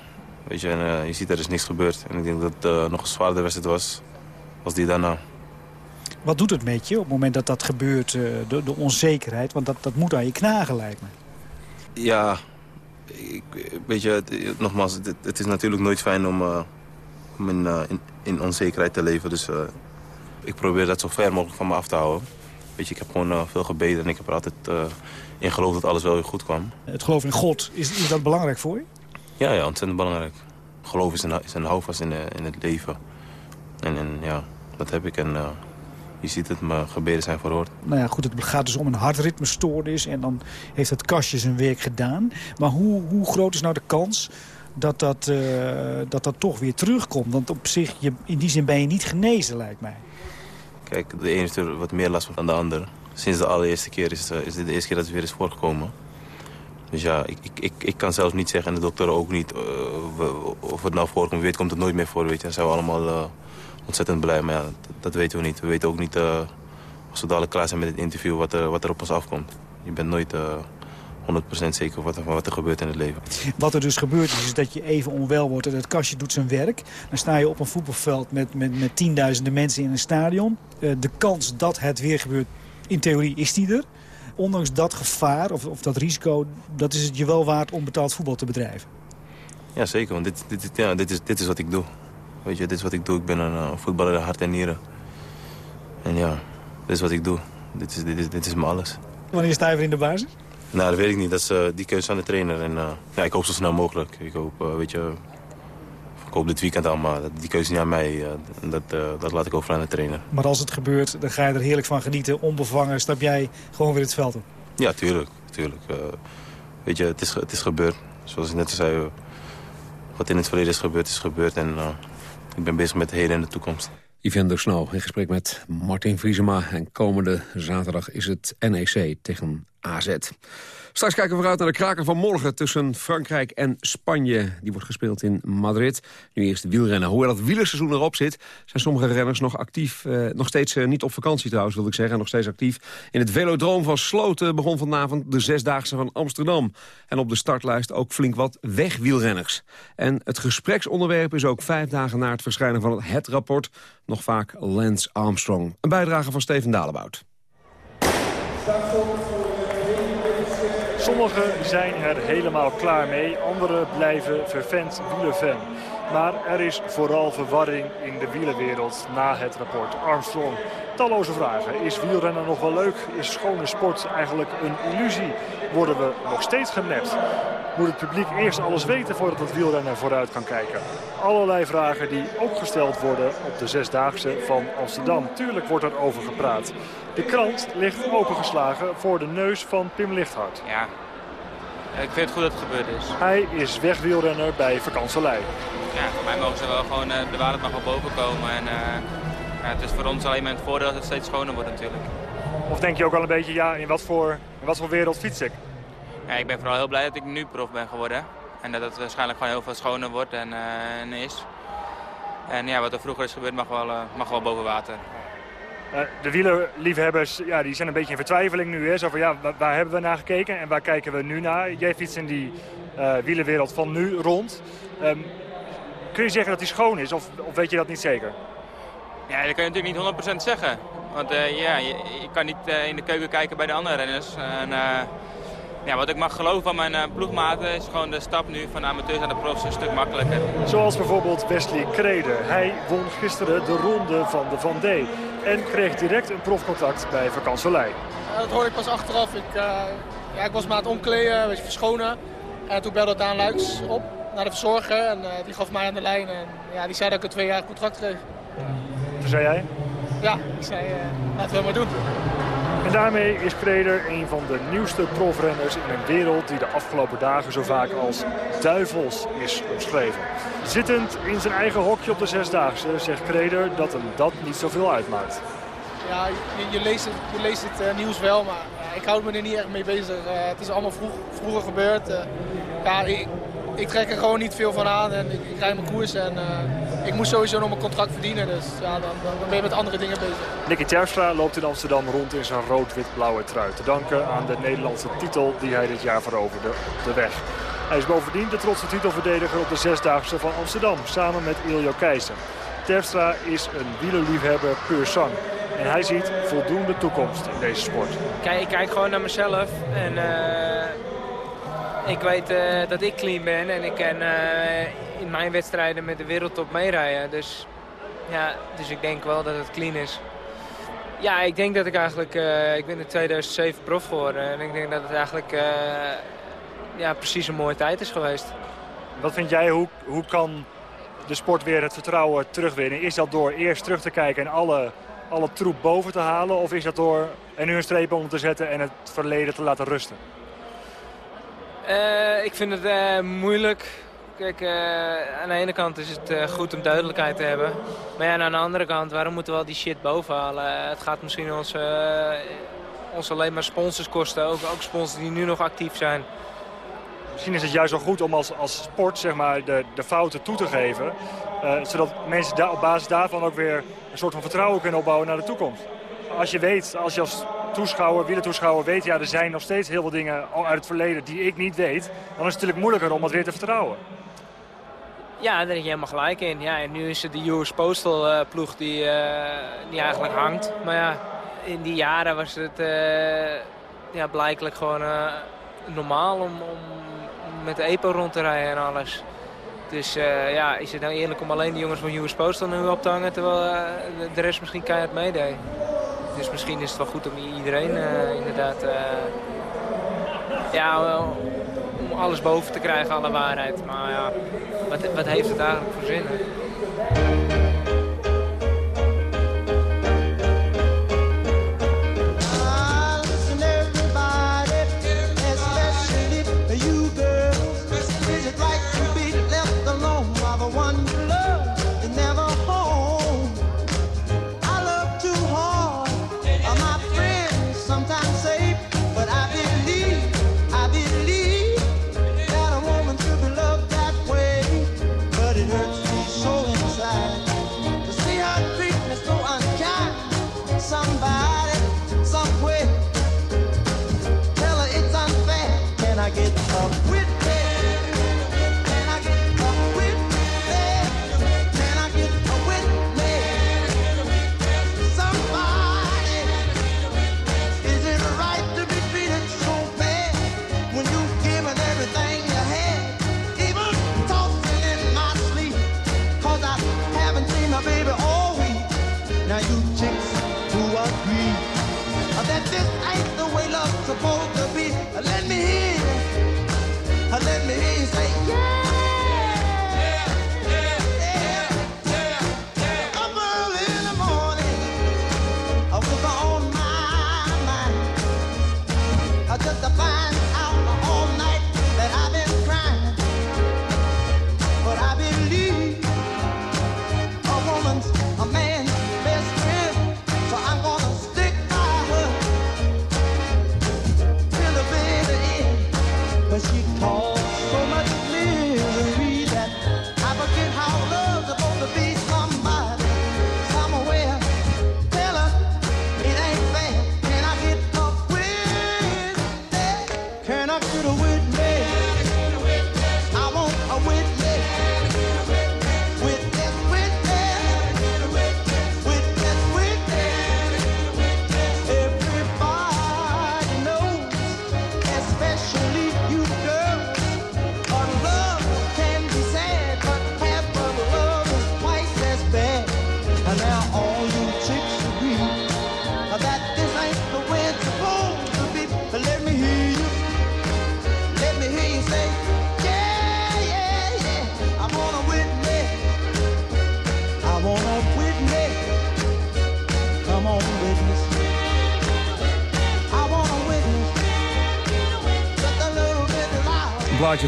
Weet je, en je ziet, er is niks gebeurd. En ik denk dat het nog een zwaarder wedstrijd was, als die daarna. Wat doet het met je op het moment dat dat gebeurt, de, de onzekerheid? Want dat, dat moet aan je knagen, lijkt me. Ja, ik, weet je, het, nogmaals, het, het, is natuurlijk nooit fijn om, om in, in, in, onzekerheid te leven. Dus ik probeer dat zo ver mogelijk van me af te houden. Weet je, ik heb gewoon veel gebeden en ik heb er altijd in geloofd dat alles wel weer goed kwam. Het geloof in God, is, is dat belangrijk voor je? Ja, ja, ontzettend belangrijk. Geloof is een, is een houvast in, in het leven. En, en ja, dat heb ik en je ziet het, mijn gebeden zijn verhoord. Nou ja, goed, het gaat dus om een hartritmestoornis en dan heeft het kastje zijn werk gedaan. Maar hoe, hoe groot is nou de kans dat dat, uh, dat dat toch weer terugkomt? Want op zich, je, in die zin ben je niet genezen, lijkt mij. Kijk, de ene heeft er wat meer last van dan de ander. Sinds de allereerste keer is, uh, is dit de eerste keer dat het weer is voorgekomen. Dus ja, ik, ik, ik, kan zelfs niet zeggen, en de dokter ook niet, uh, of het nou voorkomt. Weet komt het nooit meer voor, weet je. Dan zijn we allemaal ontzettend blij. Maar ja, dat, weten we niet. We weten ook niet, als we dadelijk klaar zijn met het interview, wat er, wat er op ons afkomt. Je bent nooit uh, 100% zeker wat wat er gebeurt in het leven. Wat er dus gebeurt is, is dat je even onwel wordt en het kastje doet zijn werk. Dan sta je op een voetbalveld met, met, met tienduizenden mensen in een stadion. De kans dat het weer gebeurt, in theorie is die er. Ondanks dat gevaar of, of dat risico, dat is het je wel waard om betaald voetbal te bedrijven. Ja, zeker. Want dit, dit, ja, dit, is, dit is wat ik doe. Weet je, dit is wat ik doe. Ik ben een uh, voetballer hart en nieren. En ja, dit is wat ik doe. Dit is, dit is, dit is me alles. Wanneer sta je weer in de basis? Nou, dat weet ik niet. Dat is uh, die keuze aan de trainer. En uh, ja, ik hoop zo snel mogelijk. Ik hoop, weet je, hoop dit weekend al, maar die keuze is niet aan mij. dat, dat laat ik over aan de trainer. Maar als het gebeurt, dan ga je er heerlijk van genieten. Onbevangen stap jij gewoon weer het veld op. Ja, tuurlijk. tuurlijk. weet je, het is, het is gebeurd. Zoals ik net zei, wat in het verleden is gebeurd, is gebeurd. En ik ben bezig met de heden en de toekomst. Yvette Snow in gesprek met Martin Vriesema. En komende zaterdag is het NEC tegen AZ. Straks kijken we vooruit naar de kraker van morgen tussen Frankrijk en Spanje. Die wordt gespeeld in Madrid. Nu eerst wielrennen. Hoewel het wielerseizoen erop zit... zijn sommige renners nog actief. Eh, nog steeds eh, niet op vakantie trouwens, wil ik zeggen. Nog steeds actief. In het velodroom van Sloten begon vanavond de Zesdaagse van Amsterdam. En op de startlijst ook flink wat wegwielrenners. En het gespreksonderwerp is ook vijf dagen na het verschijnen van het rapport... nog vaak Lance Armstrong. Een bijdrage van Steven Dalebout. Sommigen zijn er helemaal klaar mee, anderen blijven vervent wielerfan. Maar er is vooral verwarring in de wielerwereld na het rapport Armstrong. Talloze vragen. Is wielrennen nog wel leuk? Is schone sport eigenlijk een illusie? Worden we nog steeds genept? Moet het publiek eerst alles weten voordat het wielrennen vooruit kan kijken? Allerlei vragen die ook gesteld worden op de Zesdaagse van Amsterdam. Tuurlijk wordt er over gepraat. De krant ligt opengeslagen voor de neus van Pim Lichthart. Ja, ik vind het goed dat het gebeurd is. Hij is wegwielrenner bij Vakantselij. Ja, voor mij mogen ze wel gewoon, eh, de waarde mag wel boven komen. En, eh, ja, het is voor ons alleen maar het voordeel dat het steeds schoner wordt natuurlijk. Of denk je ook al een beetje, ja, in wat voor, in wat voor wereld fiets ik? Ja, ik ben vooral heel blij dat ik nu prof ben geworden. En dat het waarschijnlijk gewoon heel veel schoner wordt en, eh, en is. En ja, wat er vroeger is gebeurd mag wel, mag wel boven water. Eh, de wielerliefhebbers ja, die zijn een beetje in vertwijfeling nu. Hè? Zo van, ja, waar, waar hebben we naar gekeken en waar kijken we nu naar? Jij fietst in die eh wielerwereld van nu rond. Ehm, kun je zeggen dat die schoon is of, of weet je dat niet zeker? Ja, dat kan je natuurlijk niet 100% zeggen. Want eh, ja, je, je kan niet in de keuken kijken bij de andere renners. En, ja, wat ik mag geloven van mijn eh, ploegmaten is gewoon de stap nu van amateurs naar de profs een stuk makkelijker. Zoals bijvoorbeeld Wesley Kreder. Hij won gisteren de ronde van de Van D. En kreeg direct een profcontact bij Vakantselij. Ja, dat hoorde ik pas achteraf. Ik, eh, ja, ik was me aan het omkleden, een beetje verschonen. En toen belde Daan Luiks op naar de verzorger. En eh, die gaf mij aan de lijn. En ja, die zei dat ik een twee jaar contract kreeg. Toen zei jij? Ja, ik zei, eh, laten we maar doen. Daarmee is Kreder een van de nieuwste profrenners in een wereld die de afgelopen dagen zo vaak als duivels is omschreven. Zittend in zijn eigen hokje op de Zesdaagse zegt Kreder dat hem dat niet zoveel uitmaakt. Ja, je, je leest het, je leest het eh, nieuws wel, maar ja, ik houd me er niet echt mee bezig. Eh, het is allemaal vroeg, vroeger gebeurd. Eh, ik, ik trek er gewoon niet veel van aan en ik, ik rijd mijn koers. En eh, ik moest sowieso nog mijn contract verdienen, dus ja, dan, dan ben je met andere dingen bezig. Nicky Terpstra loopt in Amsterdam rond in zijn rood-wit-blauwe trui. Te danken aan de Nederlandse titel die hij dit jaar veroverde op de weg. Hij is bovendien de trotse titelverdediger op de Zesdaagse van Amsterdam, samen met Iljo Keijzer. Terpstra is een wielerliefhebber puur sang. En hij ziet voldoende toekomst in deze sport. Kijk, ik kijk gewoon naar mezelf. En eh, ik weet eh, dat ik clean ben. En ik kan eh, in mijn wedstrijden met de wereldtop meerijden. Dus, ja, dus ik denk wel dat het clean is. Ja, ik denk dat ik eigenlijk... eh, ik ben in 2007 prof geworden. En ik denk dat het eigenlijk ja, precies een mooie tijd is geweest. Wat vind jij, hoe, hoe kan de sport weer het vertrouwen terugwinnen? Is dat door eerst terug te kijken en alle, alle troep boven te halen? Of is dat door er nu een streep onder te zetten en het verleden te laten rusten? Eh, ik vind het eh, moeilijk. Kijk, eh, aan de ene kant is het goed om duidelijkheid te hebben. Maar ja, aan de andere kant, waarom moeten we al die shit boven halen? het gaat misschien ons, ons alleen maar sponsors kosten. Ook, ook sponsors die nu nog actief zijn. Misschien is het juist wel goed om als, als sport zeg maar, de, de fouten toe te geven. zodat mensen daar op basis daarvan ook weer een soort van vertrouwen kunnen opbouwen naar de toekomst. Als je weet, als je als toeschouwer, wielertoeschouwer weet... ja, er zijn nog steeds heel veel dingen uit het verleden die ik niet weet... dan is het natuurlijk moeilijker om dat weer te vertrouwen. Ja, daar heb je helemaal gelijk in. Ja, en nu is het de US Postal eh, ploeg die, eh, die eigenlijk hangt. Maar ja, in die jaren was het eh, ja, blijkelijk gewoon normaal om, om met de EPO rond te rijden en alles. Dus ja, is het nou eerlijk om alleen de jongens van US Postal nu op te hangen... terwijl de rest misschien keihard meedeed. Dus misschien is het wel goed om iedereen eh, inderdaad... eh, ja, wel, om alles boven te krijgen, alle waarheid. Maar ja, wat, wat heeft het eigenlijk voor zin?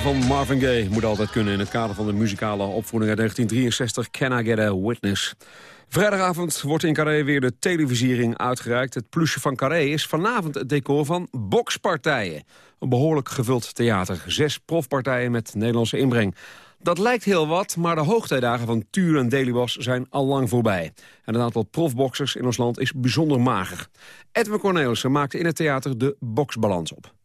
Van Marvin Gaye moet altijd kunnen in het kader van de muzikale opvoeding uit 1963. Can I Get a Witness? Vrijdagavond wordt in Carré weer de televisiering uitgereikt. Het plusje van Carré is vanavond het decor van bokspartijen. Een behoorlijk gevuld theater. Zes profpartijen met Nederlandse inbreng. Dat lijkt heel wat, maar de hoogtijdagen van Tuur en Delibas zijn al lang voorbij. En het aantal profboxers in ons land is bijzonder mager. Edwin Cornelissen maakte in het theater de boksbalans op.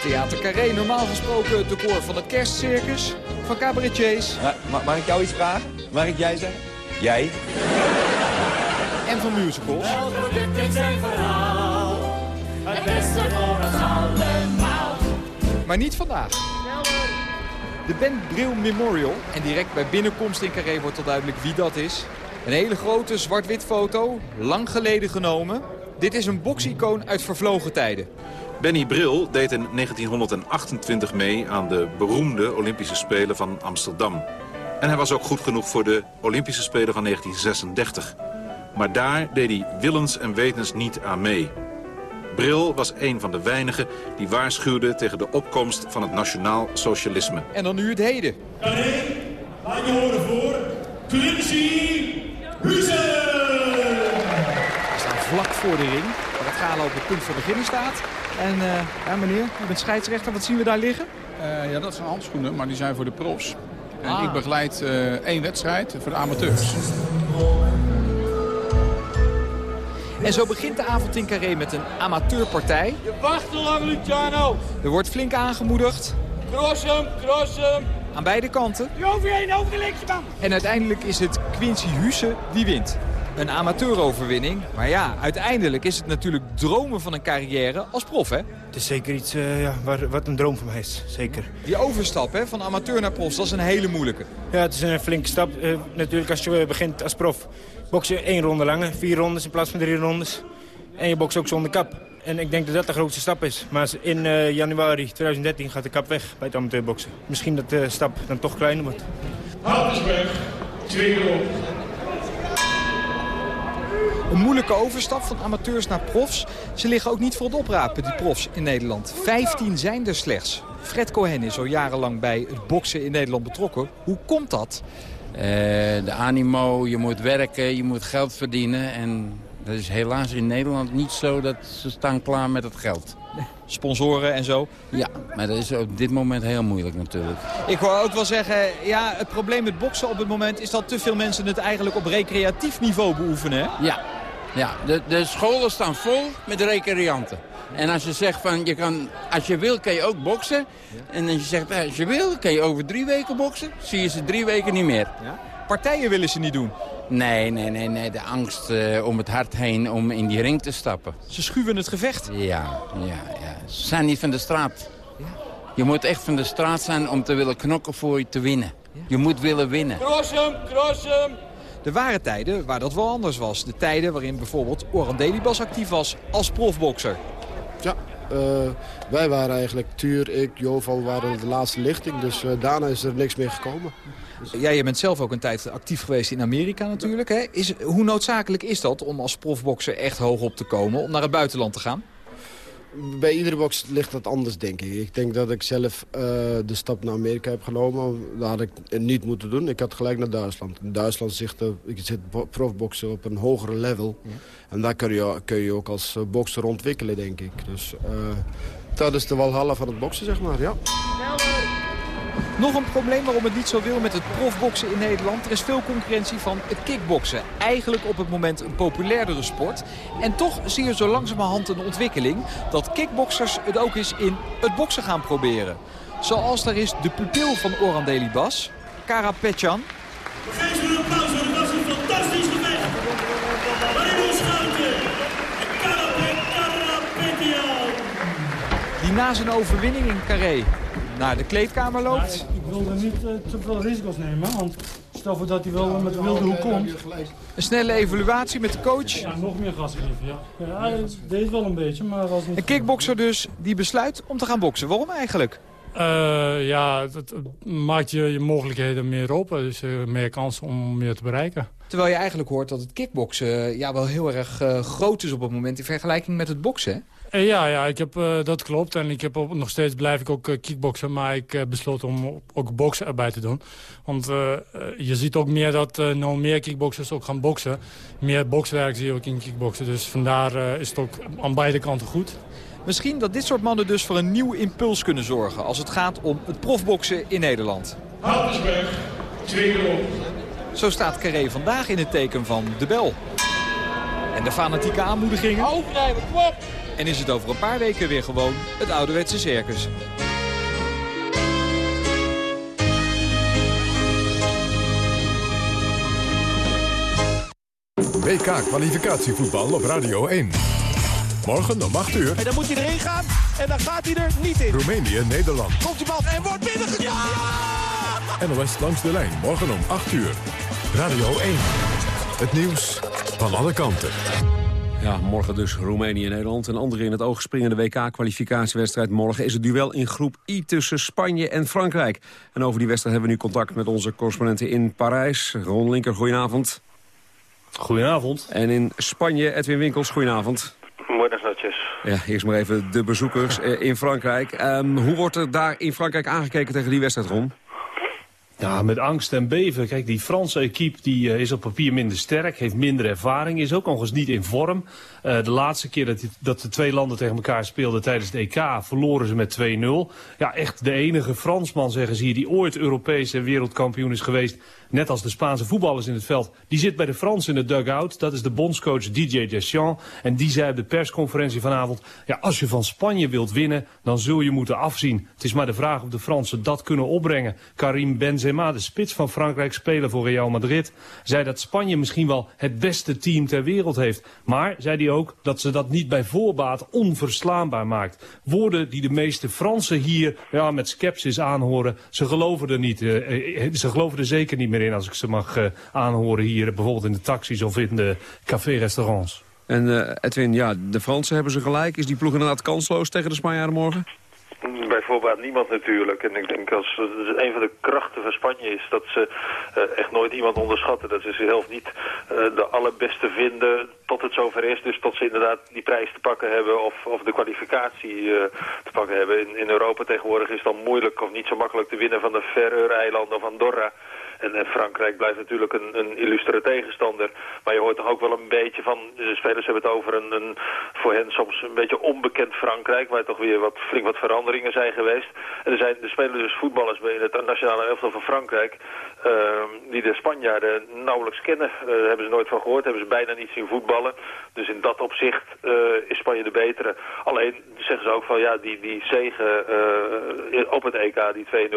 Theater Carré, normaal gesproken het decor van het kerstcircus, van cabaretiers mag ik jou iets vragen? Mag ik jij zeggen? Jij? en van musicals. Dit is zijn verhaal, het beste voor ons allemaal. Maar niet vandaag. De Ben Bril Memorial. En direct bij binnenkomst in Carré wordt al duidelijk wie dat is. Een hele grote zwart-wit foto, lang geleden genomen. Dit is een boxicoon uit vervlogen tijden. Benny Bril deed in 1928 mee aan de beroemde Olympische Spelen van Amsterdam. En hij was ook goed genoeg voor de Olympische Spelen van 1936. Maar daar deed hij willens en wetens niet aan mee. Bril was een van de weinigen die waarschuwde tegen de opkomst van het nationaal socialisme. En dan nu het heden. Carré, laat je horen voor Quincy Huizen! We staan vlak voor de ring, waar het gala op het punt van beginnen staat. En eh, ja, meneer, u bent scheidsrechter, wat zien we daar liggen? Eh, ja, dat zijn handschoenen, maar die zijn voor de profs. En Ah. ik begeleid eh, één wedstrijd voor de amateurs. En zo begint de avond in Carré met een amateurpartij. Je wacht te lang, Luciano. Er wordt flink aangemoedigd, Cross hem, cross hem. aan beide kanten. Je over je heen, over de linkse man. En uiteindelijk is het Quincy Husse die wint. Een amateuroverwinning. Maar ja, uiteindelijk is het natuurlijk dromen van een carrière als prof, hè? Het is zeker iets eh, ja, waar, wat een droom van mij is, zeker. Die overstap hè, van amateur naar prof, dat is een hele moeilijke. Ja, het is een flinke stap. Eh, natuurlijk, als je eh, begint als prof, box je één ronde langer. Vier rondes in plaats van drie rondes. En je bokst ook zonder kap. En ik denk dat dat de grootste stap is. Maar in eh, januari 2013 gaat de kap weg bij het amateurboksen. Misschien dat de stap dan toch kleiner wordt. Houtersberg, tweede ronde. Een moeilijke overstap van amateurs naar profs. Ze liggen ook niet voor het oprapen, die profs in Nederland. Vijftien zijn er slechts. Fred Cohen is al jarenlang bij het boksen in Nederland betrokken. Hoe komt dat? Eh, de animo, je moet werken, je moet geld verdienen. En dat is helaas in Nederland niet zo dat ze staan klaar met het geld. Sponsoren en zo? Ja, maar dat is op dit moment heel moeilijk natuurlijk. Ik hoor ook wel zeggen, ja, het probleem met boksen op het moment... is dat te veel mensen het eigenlijk op recreatief niveau beoefenen. hè? Ja, ja de, de scholen staan vol met recreanten. En als je zegt van, je kan, als je wil kan je ook boksen. En als je zegt, eh, als je wil kan je over drie weken boksen. Zie je ze drie weken niet meer. Partijen willen ze niet doen. Nee, nee, nee, nee. De angst eh, om het hart heen om in die ring te stappen. Ze schuwen het gevecht. Ja, ja, ja. Ze zijn niet van de straat. Je moet echt van de straat zijn om te willen knokken voor je te winnen. Je moet willen winnen. Cross hem, cross hem. Er waren tijden waar dat wel anders was. De tijden waarin bijvoorbeeld Oran Delibas actief was als profbokser. Ja, eh, wij waren eigenlijk, Tuur, ik, Joval, waren de laatste lichting. Dus eh, daarna is er niks meer gekomen. Ja, je bent zelf ook een tijd actief geweest in Amerika natuurlijk. Hè? Is, hoe noodzakelijk is dat om als profbokser echt hoog op te komen, om naar het buitenland te gaan? Bij iedere box ligt dat anders, denk ik. Ik denk dat ik zelf eh, de stap naar Amerika heb genomen. Dat had ik niet moeten doen. Ik had gelijk naar Duitsland. In Duitsland zit, uh, ik zit bo- profboksen op een hogere level. En daar kun je, kun je ook als uh, bokser ontwikkelen, denk ik. Dus uh, dat is de walhalla van het boksen, zeg maar, ja. Nog een probleem waarom het niet zo wil met het profboksen in Nederland. Er is veel concurrentie van het kickboksen. Eigenlijk op het moment een populairdere sport. En toch zie je zo langzamerhand een ontwikkeling... dat kickboksers het ook eens in het boksen gaan proberen. Zoals daar is de pupil van Oran Delibas, Kara Petjan. Geef een applaus, want het was een fantastisch gevecht. Schouten en Karapetian. Die na zijn overwinning in Carré naar de kleedkamer loopt. ik wilde niet uh, te veel risico's nemen, want stel voor dat hij wel met de wilde hoek komt. Een snelle evaluatie met de coach. Ja, nog meer gas geven, ja. ja. Hij deed wel een beetje, maar was niet... Een kickbokser dus, die besluit om te gaan boksen. Waarom eigenlijk? Uh, ja, het, maakt je, je mogelijkheden meer open. Dus uh, meer kans om meer te bereiken. Terwijl je eigenlijk hoort dat het kickboksen ja, wel heel erg uh, groot is op het moment... in vergelijking met het boksen, hè? Ja, ja ik heb, uh, dat klopt. En ik heb op, nog steeds blijf ik ook uh, kickboksen. Maar ik uh, besloot om ook boksen erbij te doen. Want je ziet ook meer dat nou meer kickboxers ook gaan boksen. Meer bokswerk zie je ook in kickboksen. Dus vandaar is het ook aan beide kanten goed. Misschien dat dit soort mannen dus voor een nieuw impuls kunnen zorgen... als het gaat om het profboksen in Nederland. Houtersberg, tweede op. Zo staat Carré vandaag in het teken van de bel. En de fanatieke aanmoedigingen. Overrijden, kom op! En is het over een paar weken weer gewoon het ouderwetse circus. WK-kwalificatievoetbal op Radio 1. Morgen om 8 uur. En dan moet hij erin gaan. En dan gaat hij er niet in. Roemenië, Nederland. Komt die bal en wordt binnengekomen. Ja! NOS langs de lijn. Morgen om 8 uur. Radio 1. Het nieuws van alle kanten. Ja, morgen dus Roemenië en Nederland. Een andere in het oog springende WK-kwalificatiewedstrijd morgen... is het duel in groep I tussen Spanje en Frankrijk. En over die wedstrijd hebben we nu contact met onze correspondenten in Parijs. Ron Linker, goedenavond. Goedenavond. En in Spanje, Edwin Winkels, goedenavond. Buenas noches. Ja, eerst maar even de bezoekers in Frankrijk. Um, hoe wordt er daar in Frankrijk aangekeken tegen die wedstrijd, Ron? Ja, met angst en beven. Kijk, die Franse equipe die, uh, is op papier minder sterk, heeft minder ervaring, is ook nog eens niet in vorm. Uh, de laatste keer dat, die, dat de twee landen tegen elkaar speelden tijdens het EK verloren ze met 2-0. Ja, echt de enige Fransman, zeggen ze hier, die ooit Europees en wereldkampioen is geweest. Net als de Spaanse voetballers in het veld. Die zit bij de Fransen in de dugout. Dat is de bondscoach Didier Deschamps. En die zei op de persconferentie vanavond... ja, als je van Spanje wilt winnen, dan zul je moeten afzien. Het is maar de vraag of de Fransen dat kunnen opbrengen. Karim Benzema, de spits van Frankrijk, speler voor Real Madrid... zei dat Spanje misschien wel het beste team ter wereld heeft. Maar, zei hij ook, dat ze dat niet bij voorbaat onverslaanbaar maakt. Woorden die de meeste Fransen hier ja, met sceptisch aanhoren. Ze geloven er niet. Uh, ze geloven er zeker niet meer in als ik ze mag uh, aanhoren hier, bijvoorbeeld in de taxis of in de café-restaurants. En Edwin, ja, de Fransen hebben ze gelijk. Is die ploeg inderdaad kansloos tegen de Spanjaarden morgen? Bij voorbaat niemand natuurlijk. En ik denk als uh, een van de krachten van Spanje is dat ze uh, echt nooit iemand onderschatten. Dat ze zichzelf niet uh, de allerbeste vinden tot het zover is. Dus tot ze inderdaad die prijs te pakken hebben of, of de kwalificatie te pakken hebben. In, in Europa tegenwoordig is het dan moeilijk of niet zo makkelijk te winnen van de Faroe-eilanden of Andorra. En, en, Frankrijk blijft natuurlijk een, een illustere tegenstander. Maar je hoort toch ook wel een beetje van... De spelers hebben het over een, een voor hen soms een beetje onbekend Frankrijk... waar toch weer wat, flink wat veranderingen zijn geweest. En er, zijn, er spelen dus voetballers in het nationale elftal van Frankrijk... Uh, die de Spanjaarden nauwelijks kennen. Daar uh, hebben ze nooit van gehoord, hebben ze bijna niet zien voetballen. Dus in dat opzicht is Spanje de betere. Alleen zeggen ze ook van ja, die, die zegen op het EK, die 2-0...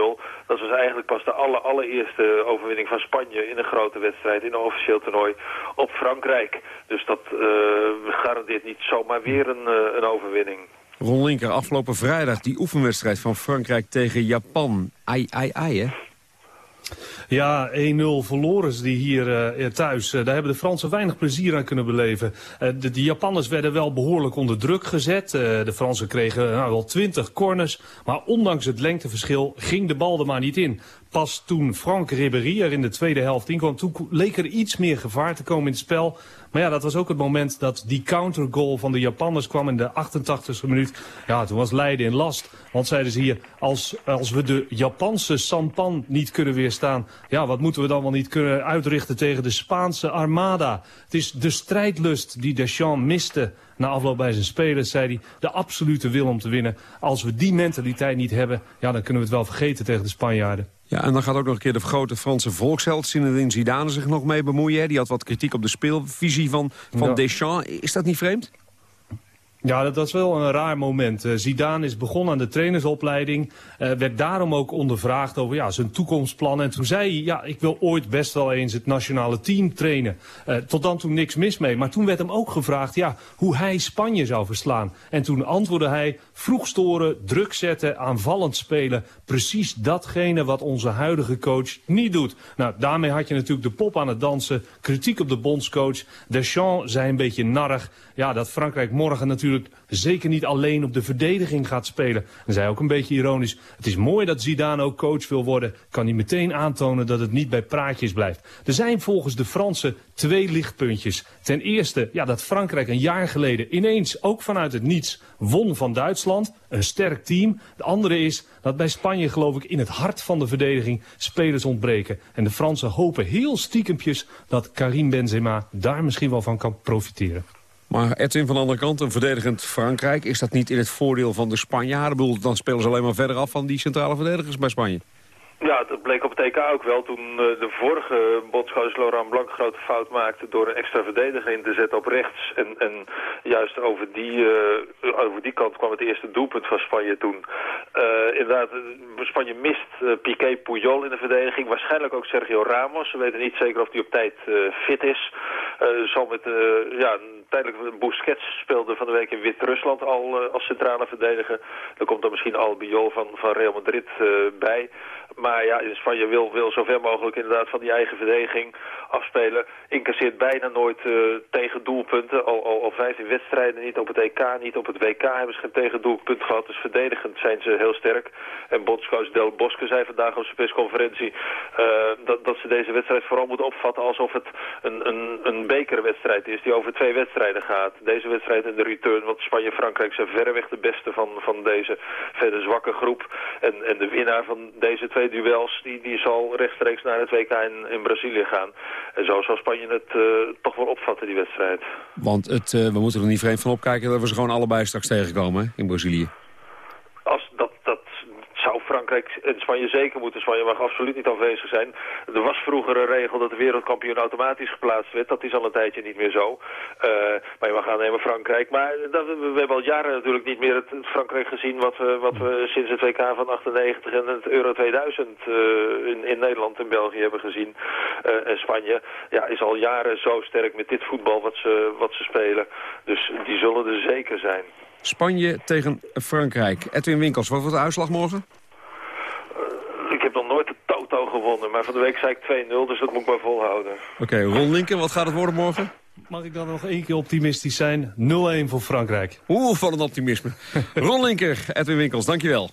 dat was eigenlijk pas de aller, allereerste overwinning van Spanje in een grote wedstrijd, in een officieel toernooi op Frankrijk. Dus dat uh, garandeert niet zomaar weer een, uh, een overwinning. Ron Linker, afgelopen vrijdag die oefenwedstrijd van Frankrijk tegen Japan. Ai, ai, ai, hè? Ja, 1-0 verloren ze die hier eh, thuis. Eh, daar hebben de Fransen weinig plezier aan kunnen beleven. Eh, de, de Japanners werden wel behoorlijk onder druk gezet. Eh, de Fransen kregen nou, wel 20 corners. Maar ondanks het lengteverschil ging de bal er maar niet in. Pas toen Frank Ribéry er in de tweede helft in kwam, toen leek er iets meer gevaar te komen in het spel. Maar ja, dat was ook het moment dat die countergoal van de Japanners kwam in de 88e minuut. Ja, toen was Leiden in last. Want zeiden ze hier, als, als we de Japanse sampan niet kunnen weerstaan... ja, wat moeten we dan wel niet kunnen uitrichten tegen de Spaanse armada? Het is de strijdlust die Deschamps miste na afloop bij zijn spelers, zei hij, de absolute wil om te winnen. Als we die mentaliteit niet hebben, ja, dan kunnen we het wel vergeten tegen de Spanjaarden. Ja, en dan gaat ook nog een keer de grote Franse volksheld Zinedine Zidane zich nog mee bemoeien. hè. Die had wat kritiek op de speelvisie van, van Ja. Deschamps. Is dat niet vreemd? Ja, dat was wel een raar moment. Eh, Zidane is begonnen aan de trainersopleiding. eh, werd daarom ook ondervraagd over ja, zijn toekomstplannen. En toen zei hij, ja, ik wil ooit best wel eens het nationale team trainen. Eh, tot dan toen niks mis mee. Maar toen werd hem ook gevraagd ja, hoe hij Spanje zou verslaan. En toen antwoordde hij, vroeg storen, druk zetten, aanvallend spelen. Precies datgene wat onze huidige coach niet doet. Nou, daarmee had je natuurlijk de pop aan het dansen. Kritiek op de bondscoach. Deschamps zei een beetje narrig. Ja, dat Frankrijk morgen natuurlijk zeker niet alleen op de verdediging gaat spelen. En zei ook een beetje ironisch. Het is mooi dat Zidane ook coach wil worden. Kan hij meteen aantonen dat het niet bij praatjes blijft. Er zijn volgens de Fransen twee lichtpuntjes. Ten eerste ja, dat Frankrijk een jaar geleden ineens, ook vanuit het niets, won van Duitsland. Een sterk team. De andere is dat bij Spanje geloof ik in het hart van de verdediging spelers ontbreken. En de Fransen hopen heel stiekempjes dat Karim Benzema daar misschien wel van kan profiteren. Maar Edwin van de andere kant, een verdedigend Frankrijk... is dat niet in het voordeel van de Spanjaarden? Bedoel, dan spelen ze alleen maar verder af van die centrale verdedigers bij Spanje. Ja, dat bleek op het EK ook wel toen eh, de vorige bondscoach Laurent Blanc grote fout maakte door een extra verdediger in te zetten op rechts. En, juist over die, eh, over die kant kwam het eerste doelpunt van Spanje toen. Eh, inderdaad, Spanje mist Piqué Puyol in de verdediging. Waarschijnlijk ook Sergio Ramos. We weten niet zeker of hij op tijd fit is. Zal met ja, tijdelijk Busquets speelde van de week in Wit-Rusland al eh, als centrale verdediger. Er komt dan misschien Albiol van, van Real Madrid eh, bij. Maar ja, Spanje wil, wil zoveel mogelijk inderdaad van die eigen verdediging afspelen. Incasseert bijna nooit eh, tegen doelpunten. Al, al, al 15 wedstrijden niet op het EK, niet op het WK hebben ze geen tegendoelpunt gehad. Dus verdedigend zijn ze heel sterk. En bondscoach Del Bosque zei vandaag op zijn persconferentie eh, dat, dat ze deze wedstrijd vooral moeten opvatten alsof het een, een, een bekerwedstrijd is die over twee wedstrijden gaat. Deze wedstrijd en de return, want Spanje en Frankrijk zijn verreweg de beste van, van deze verder zwakke groep. En, en de winnaar van deze twee duels, die, die zal rechtstreeks naar het WK in, in Brazilië gaan. En zo zal Spanje het eh, toch wel opvatten, die wedstrijd. Want het, eh, we moeten er niet vreemd van opkijken dat we ze gewoon allebei straks tegenkomen hè, in Brazilië. Als dat, Frankrijk en Spanje zeker moeten. Spanje mag absoluut niet afwezig zijn. Er was vroeger een regel dat de wereldkampioen automatisch geplaatst werd. Dat is al een tijdje niet meer zo. Eh, maar je mag aannemen Frankrijk. Maar dat, we, hebben al jaren natuurlijk niet meer het, Frankrijk gezien... Wat we, wat we sinds het WK van 98 en het Euro 2000 eh, in, in Nederland en België hebben gezien. Eh, en Spanje ja, is al jaren zo sterk met dit voetbal wat ze, wat ze spelen. Dus die zullen er zeker zijn. Spanje tegen Frankrijk. Edwin Winkels, wat wordt de uitslag morgen? Ik heb nog nooit de Toto gewonnen, maar van de week zei ik 2-0, dus dat moet ik maar volhouden. Oké, Ron Linken, wat gaat het worden morgen? Mag ik dan nog één keer optimistisch zijn? 0-1 voor Frankrijk. Oeh, van een optimisme. Ron Linker, Edwin Winkels, dankjewel.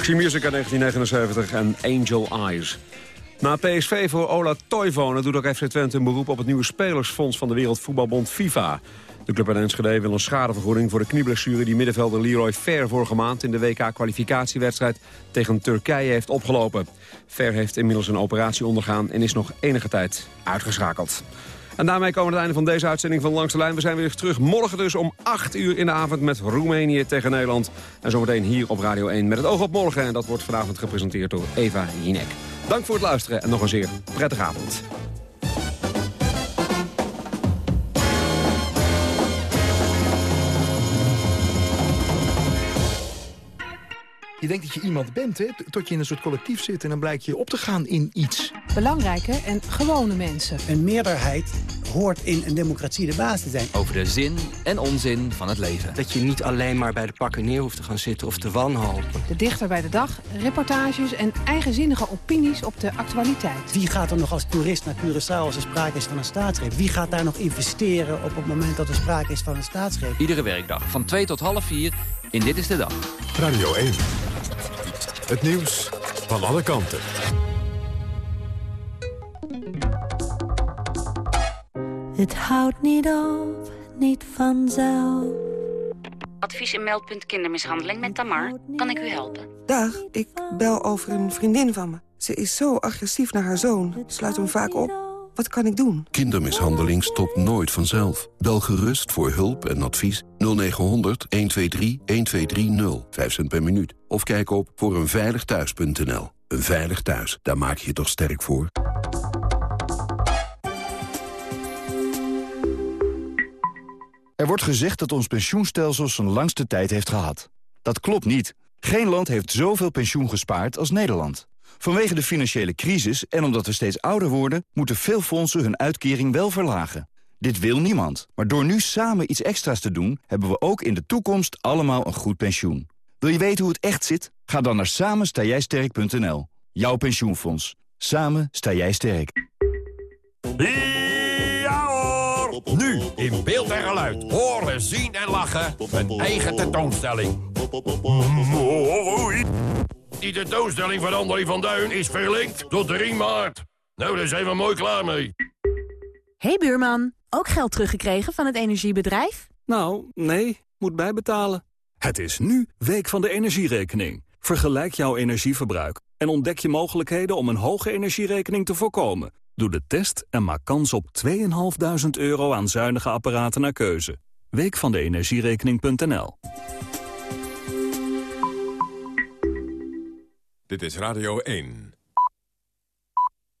Roxy Music uit 1979 en Angel Eyes. Na PSV voor Ola Toivonen doet ook FC Twente een beroep op het nieuwe spelersfonds van de Wereldvoetbalbond FIFA. De club uit Enschede wil een schadevergoeding voor de knieblessure die middenvelder Leroy Fer vorige maand in de WK-kwalificatiewedstrijd tegen Turkije heeft opgelopen. Fer heeft inmiddels een operatie ondergaan en is nog enige tijd uitgeschakeld. En daarmee komen we aan het einde van deze uitzending van Langs de Lijn. We zijn weer terug morgen dus om 8 uur in de avond met Roemenië tegen Nederland. En zometeen hier op Radio 1 met het oog op morgen. En dat wordt vanavond gepresenteerd door Eva Jinek. Dank voor het luisteren en nog een zeer prettige avond. Je denkt dat je iemand bent, hè? tot je in een soort collectief zit... en dan blijkt je op te gaan in iets. Belangrijke en gewone mensen. Een meerderheid hoort in een democratie de baas te zijn. Over de zin en onzin van het leven. Dat je niet alleen maar bij de pakken neer hoeft te gaan zitten of te wanhopen. De dichter bij de dag, reportages en eigenzinnige opinies op de actualiteit. Wie gaat er nog als toerist naar Curaçao als er sprake is van een staatsgreep? Wie gaat daar nog investeren op het moment dat er sprake is van een staatsgreep? Iedere werkdag van 2 tot half 4 in Dit is de Dag. Radio 1. Het nieuws van alle kanten. Het houdt niet op, niet vanzelf. Advies en meldpunt kindermishandeling met Tamar. Kan ik u helpen? Dag, ik bel over een vriendin van me. Ze is zo agressief naar haar zoon. Sluit hem vaak op. Wat kan ik doen? Kindermishandeling stopt nooit vanzelf. Bel gerust voor hulp en advies 0900 123 1230. 5 cent per minuut. Of kijk op voor eenveiligthuis.nl. Een veilig thuis, daar maak je je toch sterk voor? Er wordt gezegd dat ons pensioenstelsel zijn langste tijd heeft gehad. Dat klopt niet. Geen land heeft zoveel pensioen gespaard als Nederland. Vanwege de financiële crisis en omdat we steeds ouder worden... moeten veel fondsen hun uitkering wel verlagen. Dit wil niemand. Maar door nu samen iets extra's te doen... hebben we ook in de toekomst allemaal een goed pensioen. Wil je weten hoe het echt zit? Ga dan naar samenstaaijsterk.nl. Jouw pensioenfonds. Samen sta jij sterk. Ja hoor! Nu in beeld en geluid. Horen, zien en lachen. Een eigen tentoonstelling. Mooi. Die tentoonstelling van André van Duin is verlinkt tot 3 maart. Nou, daar zijn we mooi klaar mee. hey buurman, ook geld teruggekregen van het energiebedrijf? Nou, nee, moet bijbetalen. Het is nu Week van de Energierekening. Vergelijk jouw energieverbruik en ontdek je mogelijkheden om een hoge energierekening te voorkomen. Doe de test en maak kans op 2.500 euro aan zuinige apparaten naar keuze. Week van de energierekening.nl Dit is Radio 1.